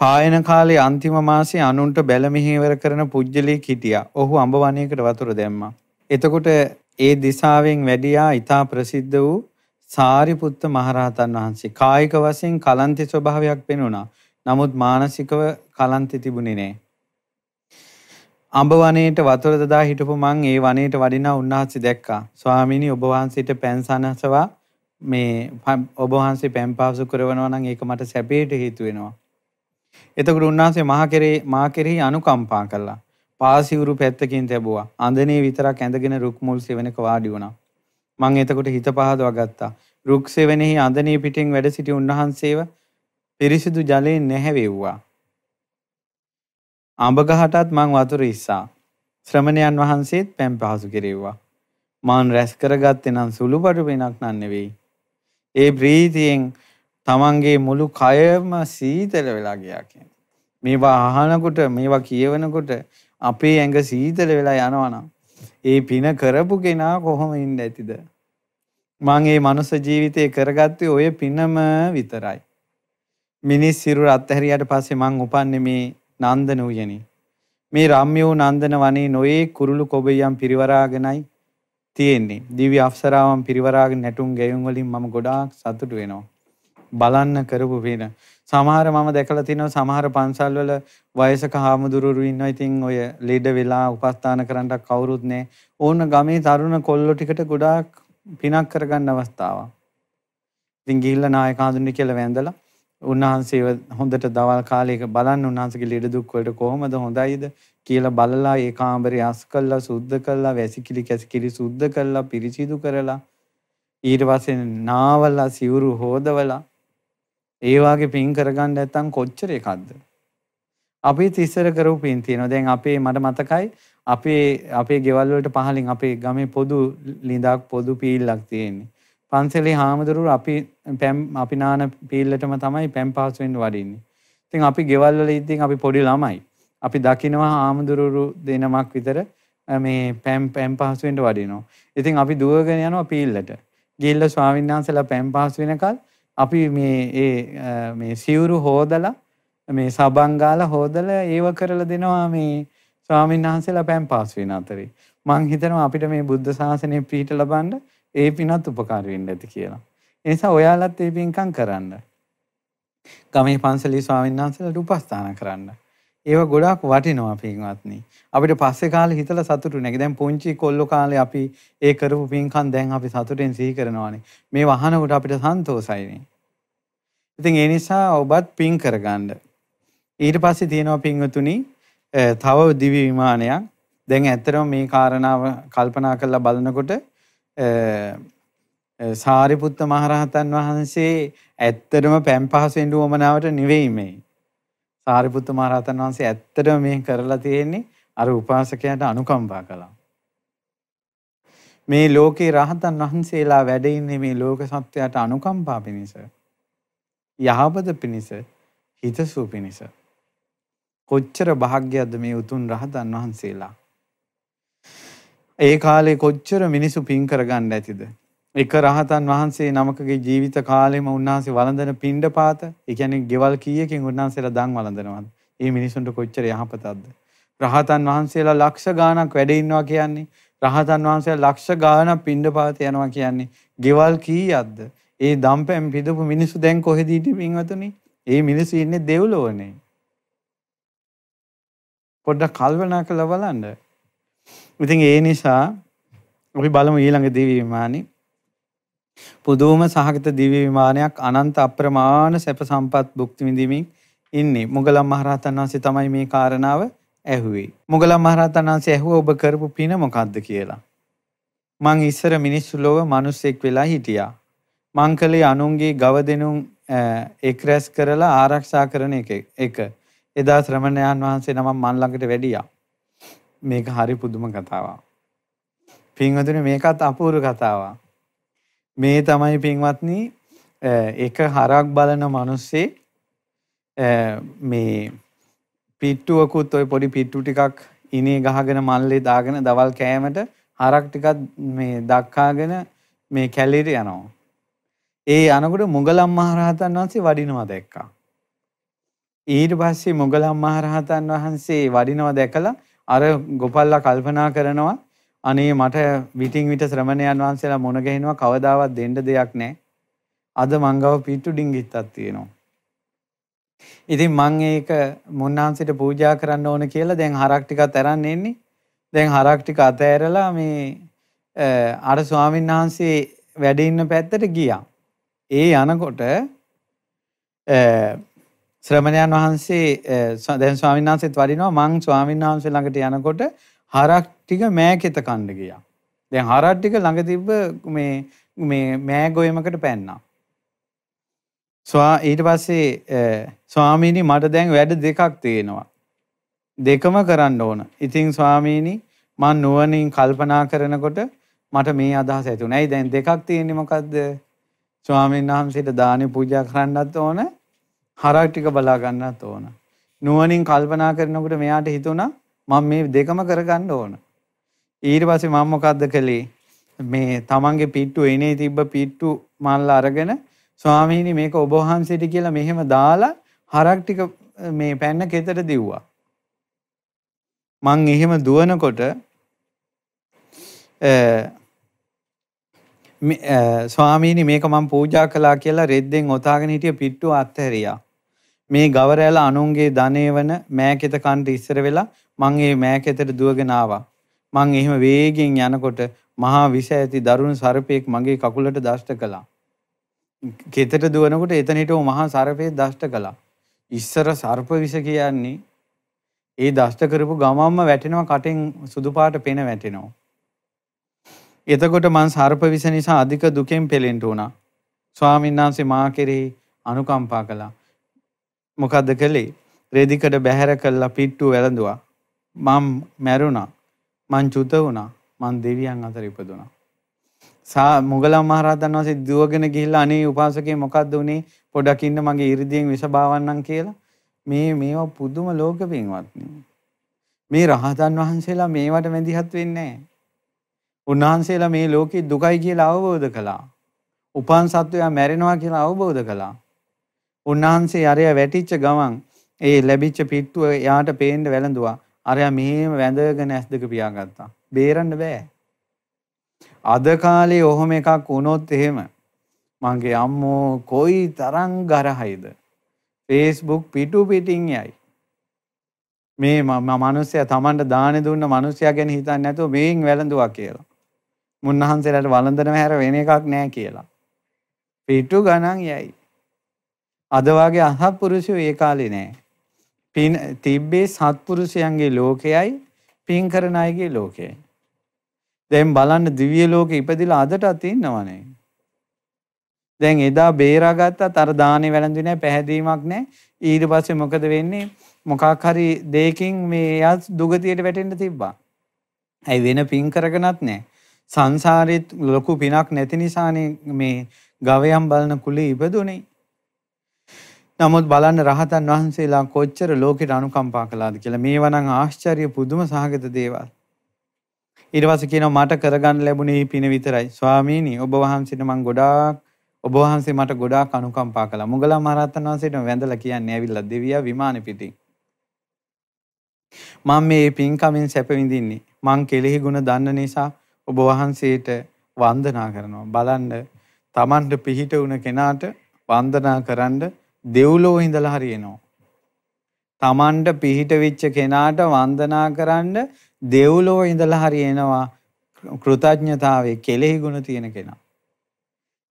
පායන කාලේ අන්තිම මාසේ අනුන්ට බැල මෙහෙවර කරන පුජ්‍යලෙක් හිටියා. ඔහු අඹ වනයේකට වතුර දැම්මා. එතකොට ඒ දිසාවෙන් වැඩියා ඊටා ප්‍රසිද්ධ වූ සාරිපුත්ත මහරහතන් වහන්සේ කායික වශයෙන් කලන්ති ස්වභාවයක් පෙනුණා. නමුත් මානසිකව කලන්ති තිබුණේ නෑ. අඹ වනයේට වතුර දදා හිටපු මං ඒ වනයේට වඩිනා උන්වහන්සේ දැක්කා. ස්වාමීනි ඔබ වහන්සේට පෑන්සනසවා මේ ඔබ වහන්සේ පෑන් පාසු කරනවා නම් ඒක මට සැපේට හේතු වෙනවා. එතකොට උන්වහන්සේ මහ කෙරේ මා කෙරෙහි අනුකම්පා කළා. පාසිවුරු පැත්තකින් තැබුවා. අඳනේ විතරක් ඇඳගෙන රුක් මුල් සෙවණක වාඩි වුණා. මං එතකොට හිත පහදවා ගත්තා. රුක් සෙවණෙහි අඳනේ පිටින් වැඩ සිටි උන්වහන්සේව පිරිසිදු ජලයෙන් නැහැවෙව්වා. අඹ ගහටත් මං වතුර ඉස්සා. ශ්‍රමණයන් වහන්සේත් පැම් පහසු කෙරෙව්වා. මං රැස් කරගත්තේ නම් සුළුපටු පිනක් නන් නෙවෙයි. ඒ ප්‍රීතියෙන් තමන්ගේ මුළු කයම සීතල වෙලා ගියා කියන්නේ. මේවා අහනකොට මේවා කියවනකොට අපේ ඇඟ සීතල වෙලා යනවනම් ඒ පින කරපු කෙනා කොහොම ඉන්න ඇතිද? මං මේ මනුස්ස ජීවිතේ කරගත්තේ ඔය පිනම විතරයි. මිනිස් සිරුර අත්හැරියට පස්සේ මං උපන්නේ මේ නන්දන උයනේ. මේ රම්‍ය වූ නන්දන වනේ නොයේ කුරුළු කොබියම් පිරිවරාගෙනයි තියෙන්නේ. දිව්‍ය අප්සරාවන් පිරිවරාගෙන නැටුම් ගැයුම් වලින් මම ගොඩාක් සතුටු වෙනවා. බලන්න කරපු පින. සමහර මම දැකලා තිනවා සමහර පන්සල් වල වයසක හාමුදුරුවෝ ඉන්නවා. ඉතින් ඔය ලීඩ වෙලා උපස්ථාන කරන්න කවුරුත් නැහැ. ඕන ගමේ තරුණ කොල්ලෝ ටිකට ගොඩාක් පිනක් කරගන්න අවස්ථාවක්. ඉතින් ගිහිල්ලා නායක හඳුන්නේ කියලා වැඳලා උන්වහන්සේව හොඳට දවල් කාලයක බලන්න උන්වහන්සේගේ ලෙඩ දුක් වලට කොහොමද හොඳයිද කියලා බලලා ඒ කාමරේ අස් කළා සුද්ධ කළා වැසිකිලි කැසිකිලි සුද්ධ කළා පිරිසිදු කරලා ඊට පස්සේ නාවලා සිවුරු හොදවලා ඒ වාගේ පින් කරගන්න නැත්තම් කොච්චර එකක්ද? අපි තිස්සර කරපු පින් තියෙනවා. දැන් අපේ මට මතකයි අපේ අපේ ගෙවල් වලට පහලින් අපේ ගමේ පොදු ලිඳක් පොදු පීල්ලක් තියෙන්නේ. පන්සලේ හාමුදුරුවෝ අපි පැම් අපි නාන පීල්ලටම තමයි පැම් පහසු වෙන්න වඩින්නේ. ඉතින් අපි ගෙවල් වල ඉතින් අපි පොඩි ළමයි. අපි දකිනවා හාමුදුරුවෝ දෙනමක් විතර මේ පැම් පැම් පහසු වෙන්න වඩිනවා. ඉතින් අපි දුවගෙන යනවා පීල්ලට. ගිහිල්ලා ස්වාමීන් වහන්සේලා පැම් පහසු වෙනකල් අපි මේ ඒ මේ සිවුරු හොදලා මේ සබන් ගාලා හොදලා ඒව කරලා දෙනවා මේ ස්වාමීන් වහන්සේලා පැම් පහසු වෙන අතරේ. මං හිතනවා අපිට මේ බුද්ධ ශාසනය පිහිට ලබන්න ඒ පිනත් උපකාර වෙන්න ඇති කියලා. ඒ නිසා ඔයාලත් ඒ පින්කම් කරන්න. ගමේ පන්සලේ ස්වාමීන් වහන්සේලාට උපස්ථාන කරන්න. ඒව ගොඩාක් වටිනවා පින්වත්නි. අපිට පස්සේ කාලේ හිතලා සතුටු නැගි. දැන් පුංචි කොල්ලෝ කාලේ අපි ඒ කරපු පින්කම් දැන් අපි සතුටෙන් සිහි කරනවානේ. මේ වහනකොට අපිට සන්තෝසයිනේ. ඉතින් ඒ නිසා ඔබත් පින් කරගන්න. ඊට පස්සේ තියෙනවා පින්වතුනි තව දිවි විමානයක්. දැන් ඇත්තටම මේ කාරණාව කල්පනා කරලා බලනකොට සාරිපුත්ත මහරහතන් වහන්සේ ඇත්තටම පැන් පහසෙන් වමනාවට නෙවෙයි මේ. සාරිපුත්ත මහරහතන් වහන්සේ ඇත්තටම මේ කරලා තියෙන්නේ අර උපාසකයාට අනුකම්පා කළා. මේ ලෝකේ රහතන් වහන්සේලා වැඩ ඉන්නේ මේ ලෝක සත්‍යයට අනුකම්පා පිණිස. යහපත පිණිස, හිතසුව පිණිස. කොච්චර භාග්‍යයක්ද මේ උතුම් රහතන් වහන්සේලා. ඒ කාලේ කොච්චර මිනිසු පින් කරගන්න ඇතිද? එක රහතන් වහන්සේ නමකගේ ජීවිත කාලෙම උන්වහන්සේ වළඳන පිණ්ඩපාත, ඒ කියන්නේ ගෙවල් කීයකින් උන්වහන්සේලා දන් වළඳනවද? මේ මිනිසුන්ට කොච්චර යහපතක්ද? රහතන් වහන්සේලා ලක්ෂ ගාණක් වැඩ ඉන්නවා කියන්නේ රහතන් වහන්සේලා ලක්ෂ ගාණක් පිණ්ඩපාත යනවා කියන්නේ ගෙවල් කීයක්ද? ඒ දම්පැම් පිදපු මිනිස්සු දැන් කොහෙද ඉන්නේ පින්වතුනි? ඒ මිනිස්සු ඉන්නේ දෙව්ලොවනේ. පොඩ්ඩක් කල්පනා කරලා බලන්න. ඉතින් ඒ නිසා අපි බලමු ඊළඟ දිව්‍ය විමානේ. පුදුම සහගත දිව්‍ය විමානයක් අනන්ත අප්‍රමාණ සැප සම්පත් භුක්ති විඳිමින් ඉන්නේ. මුගලන් මහරහතන් වහන්සේ තමයි මේ කාරණාව ඇහුවේ. මුගලන් මහරහතන් වහන්සේ ඇහුව ඔබ කරපු පින මොකද්ද කියලා. මං ඉස්සර මිනිස්සු ලෝව මිනිස්සෙක් වෙලා හිටියා. මං කලේ අනුන්ගේ ගව දෙනුන් එක් රැස් කරලා ආරක්ෂා කරන එක. එක. එදා ශ්‍රමණයන් වහන්සේ නමක් මන් ළඟට වැඩියා. මේක හරි පුදුම කතාවක්. පින්වතුනි මේකත් අපූර්ව කතාවක්. මේ තමයි පින්වත්නි එක හරක් බලන මිනිස්සේ මේ පිට්ටුවකුත් ওই පොඩි පිට්ටු ටිකක් ඉනේ ගහගෙන මල්ලේ දාගෙන දවල් කෑමට හරක් ටිකක් මේ දක්කාගෙන මේ කැලේට යනවා. ඒ යනකොට මුගලන් මහරහතන් වහන්සේ වඩිනවා දැක්කා. ඊට පස්සේ මුගලන් මහරහතන් වහන්සේ වඩිනවා දැකලා අර ගොපල්ලා කල්පනා කරනවා අනේ මට විටින් විට ශ්‍රමණයන් වහන්සේලා මුණ ගැහෙනවා කවදාවත් දෙන්න දෙයක් නැහැ. අද මංගව පිටු ඩිංගිත්තක් තියෙනවා. ඉතින් මං ඒක මුන්නාන්සිට පූජා කරන්න ඕන කියලා දැන් හරක් ටිකක් අරන් එන්නේ. දැන් හරක් ටික අතෑරලා මේ අර ස්වාමීන් වහන්සේ වැඩ ඉන්න පැත්තට ගියා. ඒ යනකොට ශ්‍රමණයන් වහන්සේ දැන් ස්වාමීන් වහන්සේත් වඩිනවා මං ස්වාමීන් වහන්සේ ළඟට යනකොට හරක් ටික මෑකෙත කන්න ගියා. දැන් හරක් ටික ළඟ තිබ්බ මේ මේ මෑ ගොයමකට පැන්නා. ස්වා ඊට පස්සේ ස්වාමීනි මට දැන් වැඩ දෙකක් තියෙනවා. දෙකම කරන්න ඕන. ඉතින් ස්වාමීනි මං නුවණින් කල්පනා කරනකොට මට මේ අදහස ඇති වුණා. ඇයි දැන් දෙකක් තියෙන්නේ මොකද්ද? ස්වාමීන් වහන්සේට දානි පූජා කරන්නත් ඕන. හරක් ටික බලා ගන්නත් ඕන. නුවණින් කල්පනා කරනකොට මෙයාට හිතුණා මම මේ දෙකම කරගන්න ඕන. ඊට පස්සේ මම මොකද්ද කළේ? මේ තමන්ගේ පිට්ටු එනේ තිබ්බ පිට්ටු මල්ල අරගෙන ස්වාමීනි මේක ඔබ වහන්සේට කියලා මෙහෙම දාලා හරක් ටික මේ පැන්න කෙතට දිව්වා. මං එහෙම දුවනකොට ස්වාමීනි මේක මම පූජා කළා කියලා රෙද්දෙන් ඔතාගෙන හිටිය පිට්ටුව අත්හැරියා. මේ ගවරැල අනුන්ගේ ධනය වන මෑකෙත කන්ට ඉස්සර වෙලා මං ඒ මෑකෙතට දුවගෙන ආවා. මං එහෙම වේගෙන් යනකොට මහා විෂ ඇති දරුණු සර්පයෙක් මගේ කකුලට දෂ්ට කළා. කෙතට දුවනකොට එතන හිටව මහා සර්පයෙක් දෂ්ට කළා. ඉස්සර සර්ප විෂ කියන්නේ ඒ දෂ්ට කරපු ගමම්ම වැටෙනවා කටෙන් සුදු පාට පෙන වැටෙනවා. එතකොට මං සර්ප විෂ නිසා අධික දුකෙන් පෙලෙන්න උනා. ස්වාමීන් වහන්සේ මා කෙරෙහි අනුකම්පා කළා. මොකද්ද කළේ? රෙදිකට බැහැර කළා පිට්ටු වැළඳුවා. මම මැරුණා. මං චුත වුණා. මං දෙවියන් අතර ඉපදුණා. සා මුගලන් මහරහතන් වහන්සේ දුවගෙන ගිහිල්ලා අනේ උපාසකේ මොකද්ද උනේ? පොඩක් ඉන්න මගේ 이르දියෙන් විස බාවන්නම් කියලා. මේ මේවා පුදුම ලෝක පින්වත්නි. මේ රහතන් වහන්සේලා මේවට මැදිහත් වෙන්නේ නැහැ. උන්වහන්සේලා මේ ලෝකේ දුකයි කියලා අවබෝධ කළා. උපන් සත්වයා මැරෙනවා කියලා අවබෝධ කළා. උන්වහන්සේ අරය වැටිච්ච ගමන් ඒ ලැබිච්ච පිට්ටුව එයාට පේන්න වැළඳුවා. අරයා මෙහෙම වැඳගෙන ඇස් දෙක පියාගත්තා. බේරන්න බෑ. අද කාලේ ඔහොම එකක් වුණොත් එහෙම මගේ අම්මෝ කොයි තරම් ගරහයිද. Facebook පිටු පිටින් යයි. මේ මනුස්සයා Tamanට දාන දුන්න මනුස්සයා ගැන හිතන්නේ නැතුව මේන් වැළඳුවා කියලා. මුන්නහන්සේලාට වළඳන හැර වෙන එකක් නෑ කියලා. පිටු ගණන් යයි. අද වගේ අසත්පුරුෂයෝ ඒ කාලේ නෑ. පින් තිබ්බේ සත්පුරුෂයන්ගේ ලෝකයයි පින් කරන අයගේ ලෝකයයි. දැන් බලන්න දිව්‍ය ලෝකෙ ඉපදිලා අදටත් ඉන්නවනේ. දැන් එදා බේරාගත්තත් අර දානේ වැළඳුනේ නැහැ පැහැදීමක් නැහැ. ඊට පස්සේ මොකද වෙන්නේ? මොකක් හරි දෙයකින් මේ යස් දුගතියට වැටෙන්න තිබ්බා. ඇයි වෙන පින් කරගෙනත් නැහැ. සංසාරෙත් ලොකු පිනක් නැති නිසානේ මේ ගවයන් බලන කුලේ ඉපදුනේ. නමුත් බලන්න රහතන් වහන්සේලා කොච්චර ලෝකෙට අනුකම්පා කළාද කියලා මේවා නම් ආශ්චර්ය පුදුම සහගත දේවල්. ඊට පස්සේ කියනවා මට කරගන්න ලැබුණේ පින විතරයි. ස්වාමීනි ඔබ වහන්සේට මම ගොඩාක් ඔබ වහන්සේ මට ගොඩාක් අනුකම්පා කළා. මුගලන් මහරහතන් වහන්සේට වැඳලා කියන්නේ ඇවිල්ලා දෙවියා විමානෙ පිටින්. මම මේ පින්කමින් සැප විඳින්නේ. මං කෙලෙහි ගුණ දන්න නිසා ඔබ වහන්සේට වන්දනා කරනවා. බලන්න Tamanට පිහිට වුණ කෙනාට වන්දනා කරන්න දෙව්ලෝ ඉඳලා හරියනවා. Tamanට පිහිට වෙච්ච කෙනාට වන්දනා කරන්න දෙව්ලෝ ඉඳලා හරියනවා කෘතඥතාවයේ කෙලෙහි ගුණ තියෙන කෙනා.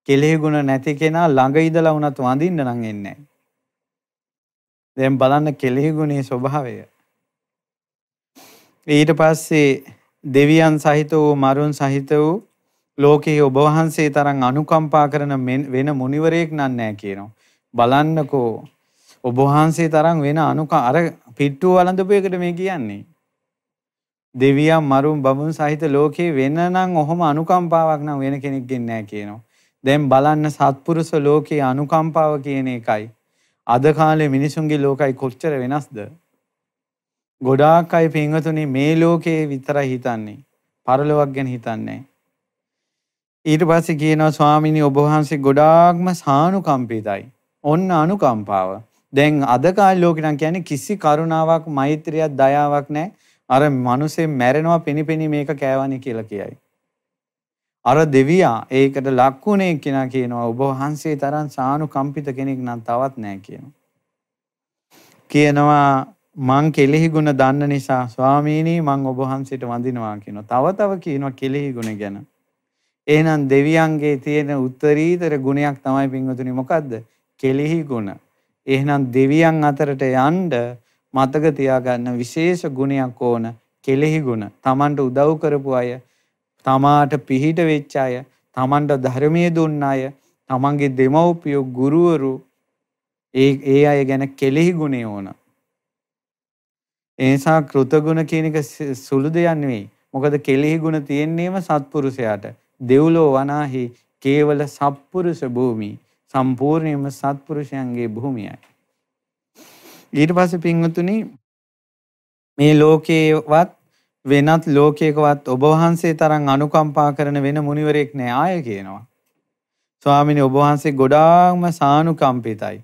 කෙලෙහි ගුණ නැති කෙනා ළඟ ඉඳලා වුණත් වඳින්න නම් එන්නේ නැහැ. දැන් බලන්න කෙලෙහි ගුණේ ස්වභාවය. ඊට පස්සේ දෙවියන් සහිත වූ මරුන් සහිත වූ ලෝකයේ ඔබ වහන්සේ තරම් අනුකම්පා කරන වෙන මුනිවරයෙක් නෑ කියනවා. බලන්නකෝ ඔබ වහන්සේ තරම් වෙන අනුක අර පිට්ටුව වළඳපු එකට මේ කියන්නේ. දෙවියන් මරුන් බඹුන් සහිත ලෝකේ වෙන නම් ඔහොම අනුකම්පාවක් නම් වෙන කෙනෙක්ගෙන් නෑ කියනවා. දැන් බලන්න සත්පුරුෂ ලෝකයේ අනුකම්පාව කියන එකයි අද කාලේ මිනිසුන්ගේ ලෝකයි කොච්චර වෙනස්ද? ගොඩාක් අය පින්වතුනි මේ ලෝකේ විතරයි හිතන්නේ. පරලොවක් ගැන හිතන්නේ ඊට පස්සේ කියනවා ස්වාමිනී ඔබ වහන්සේ ගොඩාක්ම සානුකම්පිතයි. ඔන්න අනුකම්පාව. දැන් අද කාලේ ලෝකේ නම් කියන්නේ කිසි කරුණාවක්, මෛත්‍රියක්, දයාවක් නැහැ. අර මිනිස්සේ මැරෙනවා පිනිපිනි මේක කෑවනේ කියලා කියයි. අර දෙවියා ඒකට ලක්ුණේ කෙනා කියනවා ඔබ වහන්සේ තරම් සානුකම්පිත කෙනෙක් නම් තවත් නැහැ කියනවා. කියනවා මං කෙලෙහි ගුණ දන්න නිසා ස්වාමීනි මං ඔබ වහන්සේට වඳිනවා කියනවා. තව තව කියනවා කෙලෙහි ගුණ ගැන. එහෙනම් දෙවියන්ගේ තියෙන උත්තරීතර ගුණයක් තමයි පින්වතුනි මොකද්ද? කෙලෙහි ගුණ. එහෙනම් දෙවියන් අතරට යන්න මතක තියාගන්න විශේෂ ගුණයක් ඕන කෙලෙහි ගුණ. Tamanට උදව් කරපු අය, තමාට පිහිට වෙච්ච අය, Tamanට ධර්මයේ දුන්න අය, Tamanගේ දෙමව්පියෝ, ගුරුවරු ඒ ඒ අය ගැන කෙලෙහි ගුණේ ඕන. ඒ නිසා කෘතගුණ කියන එක සුළු දෙයක් නෙවෙයි. මොකද කෙලෙහි ගුණ තියෙන්නේම සත්පුරුෂයාට. දෙව්ලෝ වනාහි කේවල සත්පුරුෂ භූමි. සම්පූර්ණයෙන්ම සත්පුරුෂයන්ගේ භූමියයි. ඊට පස්සේ පින්වතුනි මේ ලෝකේවත් වෙනත් ලෝකයකවත් ඔබ වහන්සේ තරම් අනුකම්පා කරන වෙන මුනිවරයෙක් නෑ ආය කියනවා. ස්වාමිනේ ඔබ වහන්සේ ගොඩාක්ම සානුකම්පිතයි.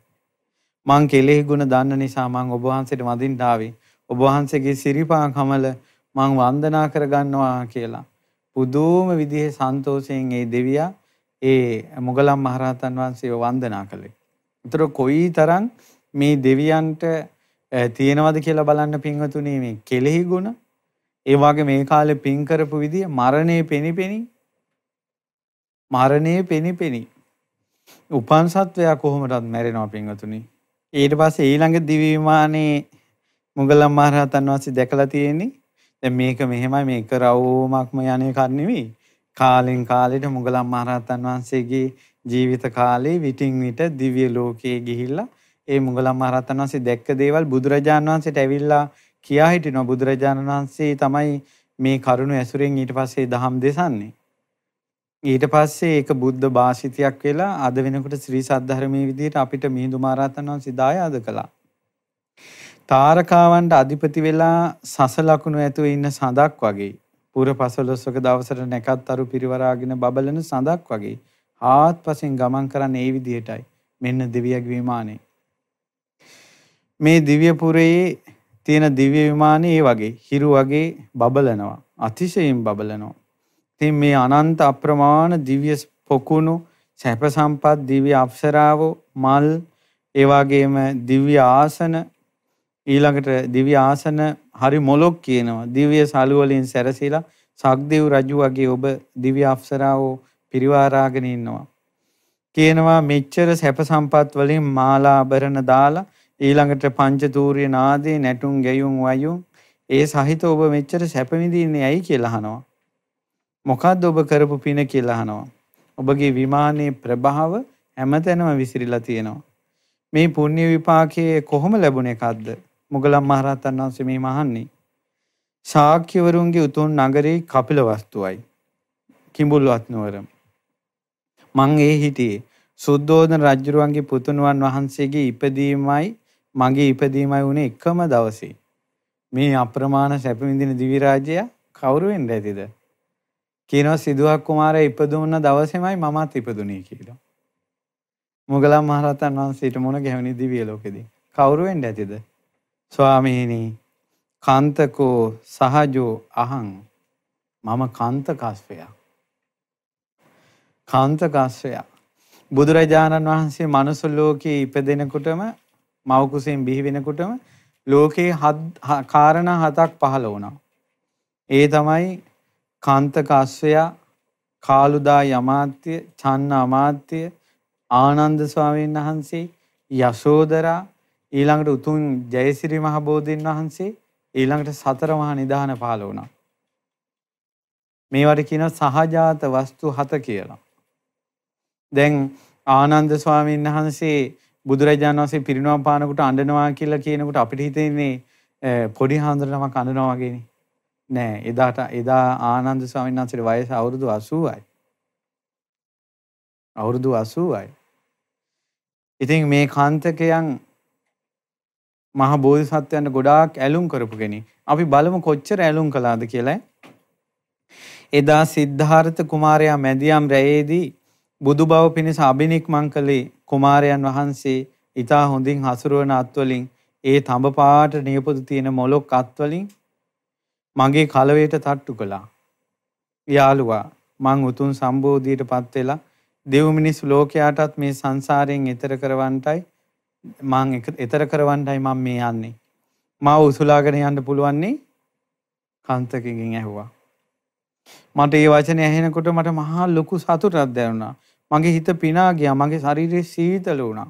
මං කෙලෙහි ගුණ දන්න නිසා මං ඔබ වහන්සේට වඳින්න ආවේ. ඔබ වහන්සේගේ සිරිපා කමල මං වන්දනා කරගන්නවා කියලා. පුදුම විදිහේ සන්තෝෂයෙන් ඒ දෙවියා ඒ මොගලම් මහරහතන් වහන්සේව වන්දනා කළේ. ඒතර කොයි තරම් මේ දෙවියන්ට තියෙනවද කියලා බලන්න පින්වතුනි මේ කෙලෙහි ගුණ. ඒ වගේ මේ කාලේ පින් කරපු විදිය මරණේ පෙනිපෙනි මරණේ පෙනිපෙනි උපන් සත්වයා කොහොමදත් මැරෙනවා පින්වතුනි. ඊට පස්සේ ඊළඟ දිවි විමානේ මුගලන් මහරහතන් වහන්සේ දැකලා තියෙන්නේ දැන් මේක මෙහෙමයි මේක රවුමක්ම යන්නේ කර නෙවෙයි. කාලෙන් කාලෙට මුගලන් මහරහතන් වහන්සේගේ ජීවිත කාලේ විටින් විට දිව්‍ය ලෝකයේ ගිහිල්ලා ඒ මුගලන් මහරහතන් වහන්සේ දැක්ක දේවල් බුදුරජාණන් වහන්සේට ඇවිල්ලා කියා හිටිනවා බුදුරජාණන් වහන්සේ තමයි මේ කරුණ ඇසුරෙන් ඊට පස්සේ දහම් දෙසන්නේ. ඊට පස්සේ ඒක බුද්ධ භාෂිතයක් වෙලා අද වෙනකොට ශ්‍රී සද්ධර්මයේ විදිහට අපිට මිහිඳු මහරහතන් වහන්සේ දායාද කළා. තාරකාවන්ට අධිපති වෙලා සස ලකුණු ඇතුව ඉන්න සඳක් වගේ පුර පසළොස්වක දවසට නැකත්තරු පිරිවරාගෙන බබලන සඳක් වගේ ආත්පසින් ගමන් කරන්නේ ඒ විදිහටයි. මෙන්න දෙවියගේ විමානේ. මේ දිව්‍ය පුරයේ තියෙන දිව්‍ය විමානේ ඒ වගේ හිරු වගේ බබලනවා. අතිශයින් බබලනවා. ඉතින් මේ අනන්ත අප්‍රමාණ දිව්‍ය පොකුණු සැප සම්පත් දිව්‍ය අප්සරාවෝ මල් ඒ වගේම දිව්‍ය ආසන ඊළඟට දිව්‍ය ආසන හරි මොලොක් කියනවා. දිව්‍ය සලු වලින් සැරසීලා සක්දේව් රජු වගේ ඔබ දිව්‍ය අප්සරාවෝ පිරිවාරාගෙන ඉන්නවා. කියනවා මෙච්චර සැප සම්පත් වලින් මාලා ආභරණ දාලා ඊළඟට පංචතූර්ය නාදේ නැටුම් ගැයුම් වයුම් ඒ සහිත ඔබ මෙච්චර සැප විඳින්නේ ඇයි කියලා අහනවා. මොකද්ද ඔබ කරපු පින කියලා අහනවා. ඔබගේ විමානයේ ප්‍රභාව හැමතැනම විසිරීලා තියෙනවා. මේ පුණ්‍ය විපාකයේ කොහොම ලැබුණ එකක්ද? මුගලන් මහරහතන් වහන්සේ මේ මහන්නේ. ශාක්‍යවරුන්ගේ උතුම් නගරේ කපිලවස්තුවයි. කිඹුල්වත් නුවර. මං ඒ හිටියේ සුද්ධෝදන රජුරුවන්ගේ පුතුණුවන් වහන්සේගේ ඉපදීමයි මගේ ඉපදීමයි වුණේ එකම දවසේ. මේ අප්‍රමාණ සැප විඳින දිවි රාජ්‍යය කවුරු වෙන්න ඇතිද? කියනවා සිදුවක් කුමාරයා ඉපදුන දවසේමයි මමත් ඉපදුනේ කියලා. මොගලන් මහරහතන් වහන්සේට මොන ගැහුණේ දිව්‍ය ලෝකෙදී. කවුරු වෙන්න ඇතිද? ස්වාමීනි කාන්තකෝ සහජෝ අහං මම කාන්තකස්වයා. කාන්තකස්වයා. බුදුරජාණන් වහන්සේ මනුස්ස ලෝකයේ ඉපදෙනකොටම මව කුසෙන් බිහි වෙනකොටම ලෝකේ හත් කාරණා හතක් පහළ වුණා. ඒ තමයි කාන්තක අස්සයා, කාලුදා යමාත්‍ය, චන්න අමාත්‍ය, ආනන්ද ස්වාමීන් වහන්සේ, යශෝදරා, ඊළඟට උතුම් ජයසිරි මහ බෝධීන් වහන්සේ, ඊළඟට සතර මහා නිධාන පහළ වුණා. මේවට කියනවා සහජාත වස්තු හත කියලා. දැන් ආනන්ද ස්වාමීන් වහන්සේ බුදුරජාණන් වහන්සේ පිරිනවම් පානකොට අඬනවා කියලා කියනකොට අපිට හිතෙන්නේ පොඩි හාමුදුරනමක් අඬනවා වගේනේ. නෑ එදාට එදා ආනන්ද ස්වාමීන් වහන්සේගේ වයස අවුරුදු 80යි. අවුරුදු 80යි. ඉතින් මේ කාන්තකයන් මහ බෝධිසත්වයන්ට ගොඩාක් ඇලුම් කරපු කෙනෙක්. අපි බලමු කොච්චර ඇලුම් කළාද කියලා. එදා සිද්ධාර්ථ කුමාරයා මැදියම් රැයේදී බුදු බව පිණිස අබිනික්මන් කළේ කුමාරයන් වහන්සේ ඊතා හොඳින් හසුරුවන අත්වලින් ඒ තඹ පාට නියපොතු තියෙන මොලොක් අත්වලින් මගේ කලවයට තට්ටු කළා. යාළුවා මං උතුම් සම්බෝධියටපත් වෙලා දෙව් මිනිස් ලෝකයාටත් මේ සංසාරයෙන් එතර කරවන්නටයි මං එතර කරවන්නටයි මම මේ යන්නේ. මාව උසුලාගෙන යන්න පුළුවන්නේ කන්තකකින් ඇහුවා. මට ඒ වචනේ ඇහෙනකොට මට මහා ලොකු සතුටක් දැනුණා. මගේ හිත පිනා ගියා. මගේ ශරීරය සීතල වුණා.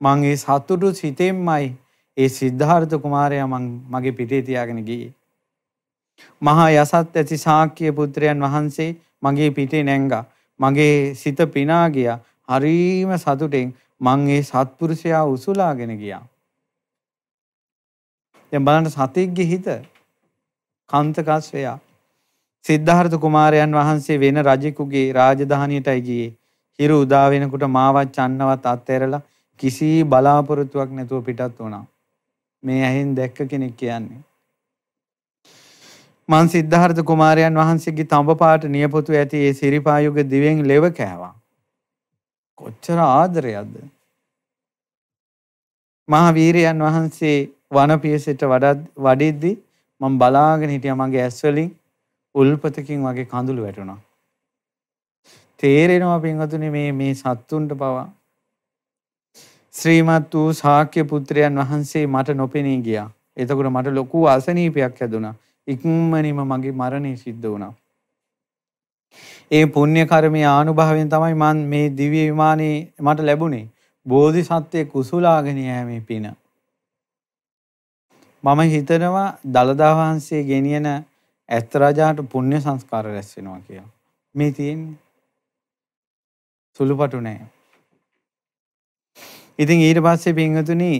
මං ඒ සතුටු සිතෙන්මයි ඒ සිද්ධාර්ථ කුමාරයා මං මගේ පිටේ තියාගෙන ගියේ. මහා යසත් ඇති ශාක්‍ය පුත්‍රයන් වහන්සේ මගේ පිටේ නැංගා. මගේ සිත පිනා ගියා. හරීම සතුටෙන් මං ඒ සත්පුරුෂයා උසුලාගෙන ගියා. දැන් බලන්න සතෙක්ගේ හිත කන්තකස්වයා සිද්ධාර්ථ කුමාරයන් වහන්සේ වෙන රජෙකුගේ රාජධානියටයි ගියේ. හිරු උදා වෙනකොට මාවත් චන්නවත් අත්හැරලා කිසි බලාපොරොත්තුවක් නැතුව පිටත් වුණා. මේ ඇහෙන් දැක්ක කෙනෙක් කියන්නේ. මං සිද්ධාර්ථ කුමාරයන් වහන්සේගේ තඹ පාට නියපොතු ඇති ඒ සිරිපායුග දිවෙන් ලෙව කෑවා. කොච්චර ආදරයක්ද? මහා වීරයන් වහන්සේ වනපියසෙට වඩිද්දි මම බලාගෙන හිටියා මගේ ඇස් වලින් උල්පතකින් වගේ කඳුළු වැටුණා. තේරෙනවා පින්වතුනි මේ මේ සත්තුන්ට පවා ශ්‍රීමත් වූ ශාක්‍ය පුත්‍රයන් වහන්සේ මට නොපෙනී ගියා. එතකොට මට ලොකු අසනීපයක් හැදුනා. ඉක්මනින්ම මගේ මරණය සිද්ධ වුණා. ඒ පුණ්‍ය කර්මයේ ආනුභාවයෙන් තමයි මම මේ දිව්‍ය විමානේ මට ලැබුණේ. බෝධිසත්වයේ කුසුලාගෙන යෑමේ පින. මම හිතනවා දලදා වහන්සේ ගෙනියන ඇත්ත රජාට පුණ්‍ය සංස්කාර රැස් වෙනවා කියලා. මේ තියෙන්නේ. සුළුපටු නෑ. ඉතින් ඊට පස්සේ පින්වතුනි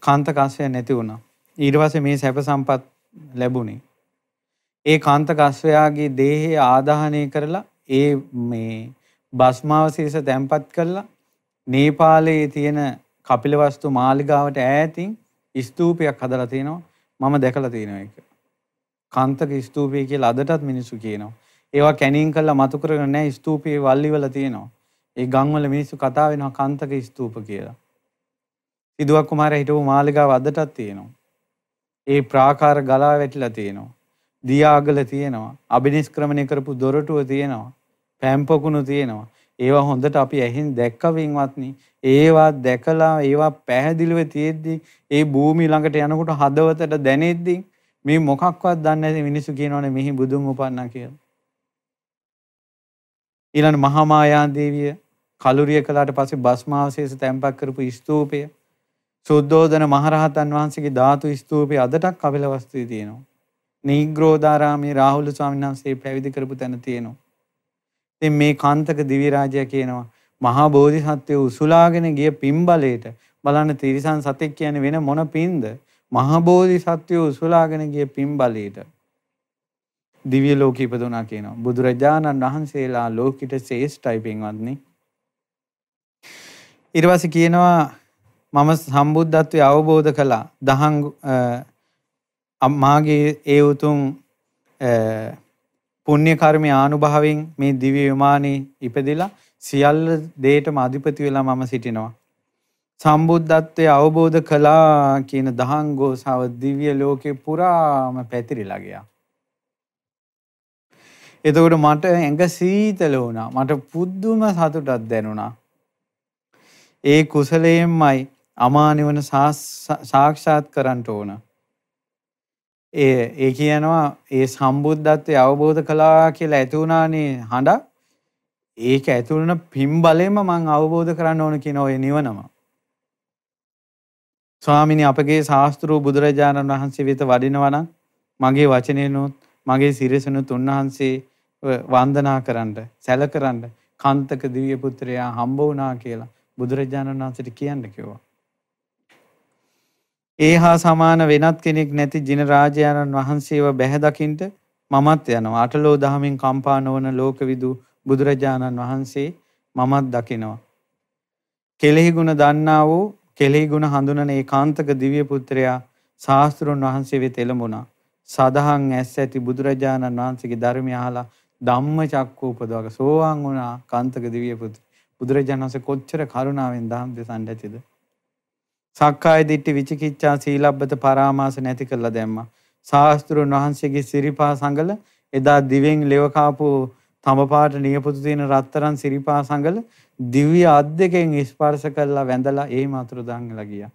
කාන්ත කස්සය නැති වුණා. ඊට පස්සේ මේ සැප සම්පත් ලැබුණේ. ඒ කාන්ත කස්සයාගේ දේහය ආදාහනය කරලා ඒ මේ භස්මාවශේෂ තැන්පත් කරලා නේපාලයේ තියෙන කපිලවස්තු මාලිගාවට ඈතින් ස්තූපයක් හදලා තියෙනවා. මම දැකලා තියෙනවා ඒක. කාන්තක ස්තූපය කියලා අදටත් මිනිස්සු කියනවා. ඒවා කැණින් කරලා මතු කරගෙන නැහැ ස්තූපයේ වල්ලිවල තියෙනවා. ඒ ගම්වල මිනිස්සු කතා වෙනවා කාන්තක ස්තූප කියලා. සිදුවක් කුමාරයා හිටපු මාලිගාව අදටත් තියෙනවා. ඒ ප්‍රාකාර ගලා වැටිලා තියෙනවා. දියාගල තියෙනවා. අබිනිෂ්ක්‍රමණය කරපු දොරටුව තියෙනවා. පැම්පකුණු තියෙනවා. ඒවා හොඳට අපි ඇහින් දැක්ක වින්වත්නි. ඒවා දැකලා ඒවා පැහැදිලිව තියෙද්දි ඒ භූමිය ළඟට යනකොට හදවතට දැනෙද්දි මේ මොකක්වත් දන්නේ නැති මිනිස්සු කියනවනේ මෙහි බුදුන් උපන්නා කියලා. ඊළඟ මහා මායා දේවිය කලුරිය කළාට පස්සේ භස්මාවශේෂ තැන්පත් කරපු ස්තූපය සුද්ධෝදන මහරහතන් වහන්සේගේ ධාතු ස්තූපය අදටත් කපිලවස්තුවේ තියෙනවා. නීග්‍රෝධාරාමේ රාහුල ස්වාමීන් වහන්සේ පැවිදි කරපු තැන තියෙනවා. ඉතින් මේ කාන්තක දිවි රාජයා කියනවා මහා බෝධිසත්වය උසුලාගෙන ගිය පින්බලයට බලන්න තිරිසන් සතෙක් කියන්නේ වෙන මොන පින්ද? මහා බෝධිසත්වය උසුලාගෙන ගිය පින්බලයට. දිව්‍ය ලෝකෙ ඉපදුනා කියනවා. බුදුරජාණන් වහන්සේලා ලෝකිට ශ්‍රේෂ්ඨයි පින්වත්නි. ඊට පස්සේ කියනවා මම සම්බුද්ධත්වයේ අවබෝධ කළා. දහං මාගේ ඒ උතුම් පුණ්‍ය කර්මයේ ආනුභාවයෙන් මේ දිව්‍ය විමානේ ඉපදිලා සියල්ල දේටම අධිපති වෙලා මම සිටිනවා. සම්බුද්ධත්වයේ අවබෝධ කළා කියන දහං ගෝසාව දිව්‍ය ලෝකේ පුරාම පැතිරිලා ගියා. එතකොට මට ඇඟ සීතල වුණා. මට පුදුම සතුටක් දැනුණා. ඒ කුසලයෙන්මයි අමා නිවන සාක්ෂාත් කරන්න ඕන. ඒ ඒ කියනවා ඒ සම්බුද්ධත්වයේ අවබෝධ කළා කියලා ඇති වුණානේ හඬ ඒක ඇතුළන පින් බලෙන්ම මං අවබෝධ කරන්න ඕන කියන ඔය නිවනම. ස්වාමිනී අපගේ ශාස්ත්‍රූ බුදුරජාණන් වහන්සේ වෙත වඩිනවා නම් මගේ වචනේනොත් මගේ සිරසනුත් උන්වහන්සේ වන්දනා කරන්න සැලකරන්න කාන්තක දිව්‍ය පුත්‍රයා හම්බ වුණා කියලා බුදුරජාණන් වහන්සේට කියන්න කිව්වා. ඒ හා සමාන වෙනත් කෙනෙක් නැති ජින රාජයාණන් වහන්සේව බැහැ දකින්ට මමත් යනවා. අටලෝ දහමින් කම්පා නොවන ලෝකවිදු බුදුරජාණන් වහන්සේ මමත් දකිනවා. කෙලෙහි ගුණ දන්නා වූ කෙලෙහි ගුණ හඳුනන ඒකාන්තක දිව්‍ය පුත්‍රයා ශාස්ත්‍රුන් වහන්සේ වෙත එළඹුණා. සදහන් ඇස් ඇති බුදුරජාණන් වහන්සේගේ ධර්මය අහලා ධම්ම චක්කු උපදවක සෝවාන් වුණා කාන්තක දිව්‍ය පුත්‍ර. බුදුරජාණන් වහන්සේ කොච්චර කරුණාවෙන් ධම්ම දෙසන්න ඇතිද? සක්කාය දිට්ඨි විචිකිච්ඡා සීලබ්බත පරාමාස නැති කරලා දැම්මා. ශාස්ත්‍රුන් වහන්සේගේ සිරිපා සංගල එදා දිවෙන් ලෙව කාපු තඹපාට නියපොතු තියෙන රත්තරන් සිරිපා සංගල දිව්‍ය අත් දෙකෙන් ස්පර්ශ කරලා වැඳලා ඒ මාතුරු දාංගලා ගියා.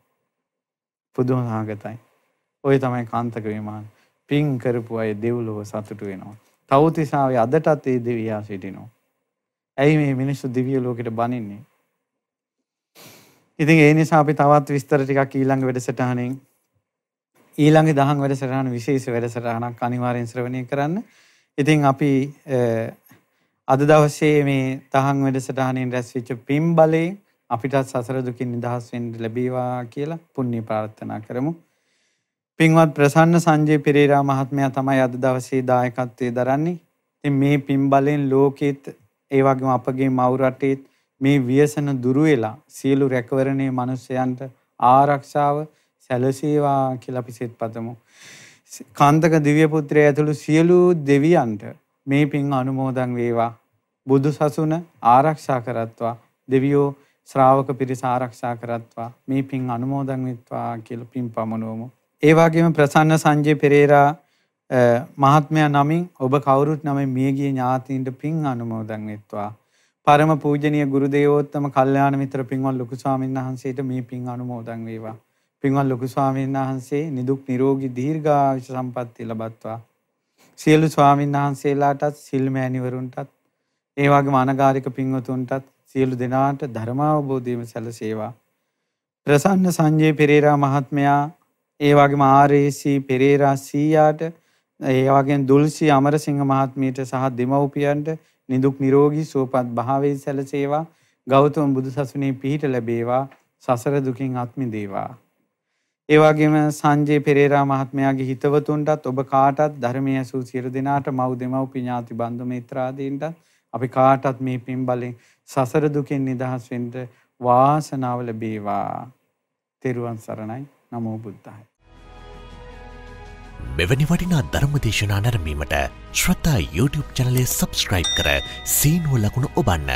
පුදුම සාගතයි. ඔය තමයි කාන්තක විමාන. පින් කරපු අය දෙව්ලොව සතුටු වෙනවා. තවතිසාවේ අදටත් ඒ දෙවියා සිටිනවා. ඇයි මේ මිනිස්සු දිව්‍ය ලෝකෙට බනින්නේ? ඉතින් ඒ නිසා අපි තවත් විස්තර ටිකක් ඊළඟ වැඩසටහනෙන් ඊළඟ දහම් වැඩසටහන විශේෂ වැඩසටහනක් අනිවාර්යෙන් ශ්‍රවණය කරන්න. ඉතින් අපි අද දවසේ මේ දහම් වැඩසටහනෙන් රැස් වෙච්ච පින් බලයෙන් අපිටත් සසර දුකින් නිදහස් වෙන්න ලැබේවා කියලා පුණ්‍ය ප්‍රාර්ථනා කරමු. පින්වත් ප්‍රසන්න සංජය පෙරේරා මහත්මයා තමයි අද දවසේ දායකත්වයේ දරන්නේ. ඉතින් මේ පින් බලෙන් ලෝකෙත් ඒ වගේම අපගේ මව් රටේත් මේ ව්‍යසන දුරු වෙලා සියලු රැකවරණේ මිනිසයන්ට ආරක්ෂාව සැලසේවා කියලා අපි සිත පතමු. කාන්තක දිව්‍ය පුත්‍රය ඇතුළු සියලු දෙවියන්ට මේ පින් අනුමෝදන් වේවා. බුදු සසුන ආරක්ෂා කරත්වා. දෙවියෝ ශ්‍රාවක පිරිස ආරක්ෂා කරත්වා. මේ පින් අනුමෝදන් වෙත්වා කියලා පින් පමනුවමු. ඒ වගේම ප්‍රසන්න සංජය පෙරේරා මහත්මයා නමින් ඔබ කවුරුත් නමින් මියගිය ඥාතීන්ට පින් අනුමෝදන් වෙත්වා. පරම පූජනීය ගුරු දේවෝත්තම කල්යාණ මිත්‍ර පින්වත් ලොකු ස්වාමීන් වහන්සේට මේ පින් අනුමෝදන් වේවා. පින්වත් ලොකු ස්වාමීන් වහන්සේ නිදුක් නිරෝගී දීර්ඝායුෂ සම්පන්නිය ලබත්වා. සියලු ස්වාමීන් වහන්සේලාටත් සිල් මෑණිවරුන්ටත් ඒ වගේම අනගාരിക පින්වතුන්ටත් සියලු දෙනාට ධර්මාවබෝධයම සැලසේවා. ප්‍රසන්න සංජය පෙරේරා මහත්මයා ඒ වගේම ආර්.ඒ.සී. පෙරේරා සීයාට ඒ වගේම දුල්සි අමරසිංහ මහත්මියට සහ දෙමව්පියන්ට නිදුක් නිරෝගී සුවපත් භාවයේ සැලසේවා. ගෞතම බුදුසසුනේ පිහිට ලැබේවා. සසර දුකින් අත් මිදේවා. ඒ වගේම සංජේ පෙරේරා මහත්මයාගේ හිතවතුන්ටත් ඔබ කාටත් ධර්මයේ ඇසූ සියලු දෙනාට මව් දෙමව්පිය ඥාති බන්දු මිත්‍රාදීන්ට අපි කාටත් මේ පින් බලෙන් සසර දුකින් නිදහස් වෙන්න වාසනාව ලැබේවා. තෙරුවන් සරණයි. නමෝ බුද්ධාය. මෙවැනි වටිනා ධර්මදේශනා නැරමීමට ශ්‍රතා YouTube චනලය සබස්ක්‍රයිබ් කර සීනුව ලකුණු ඔබන්න.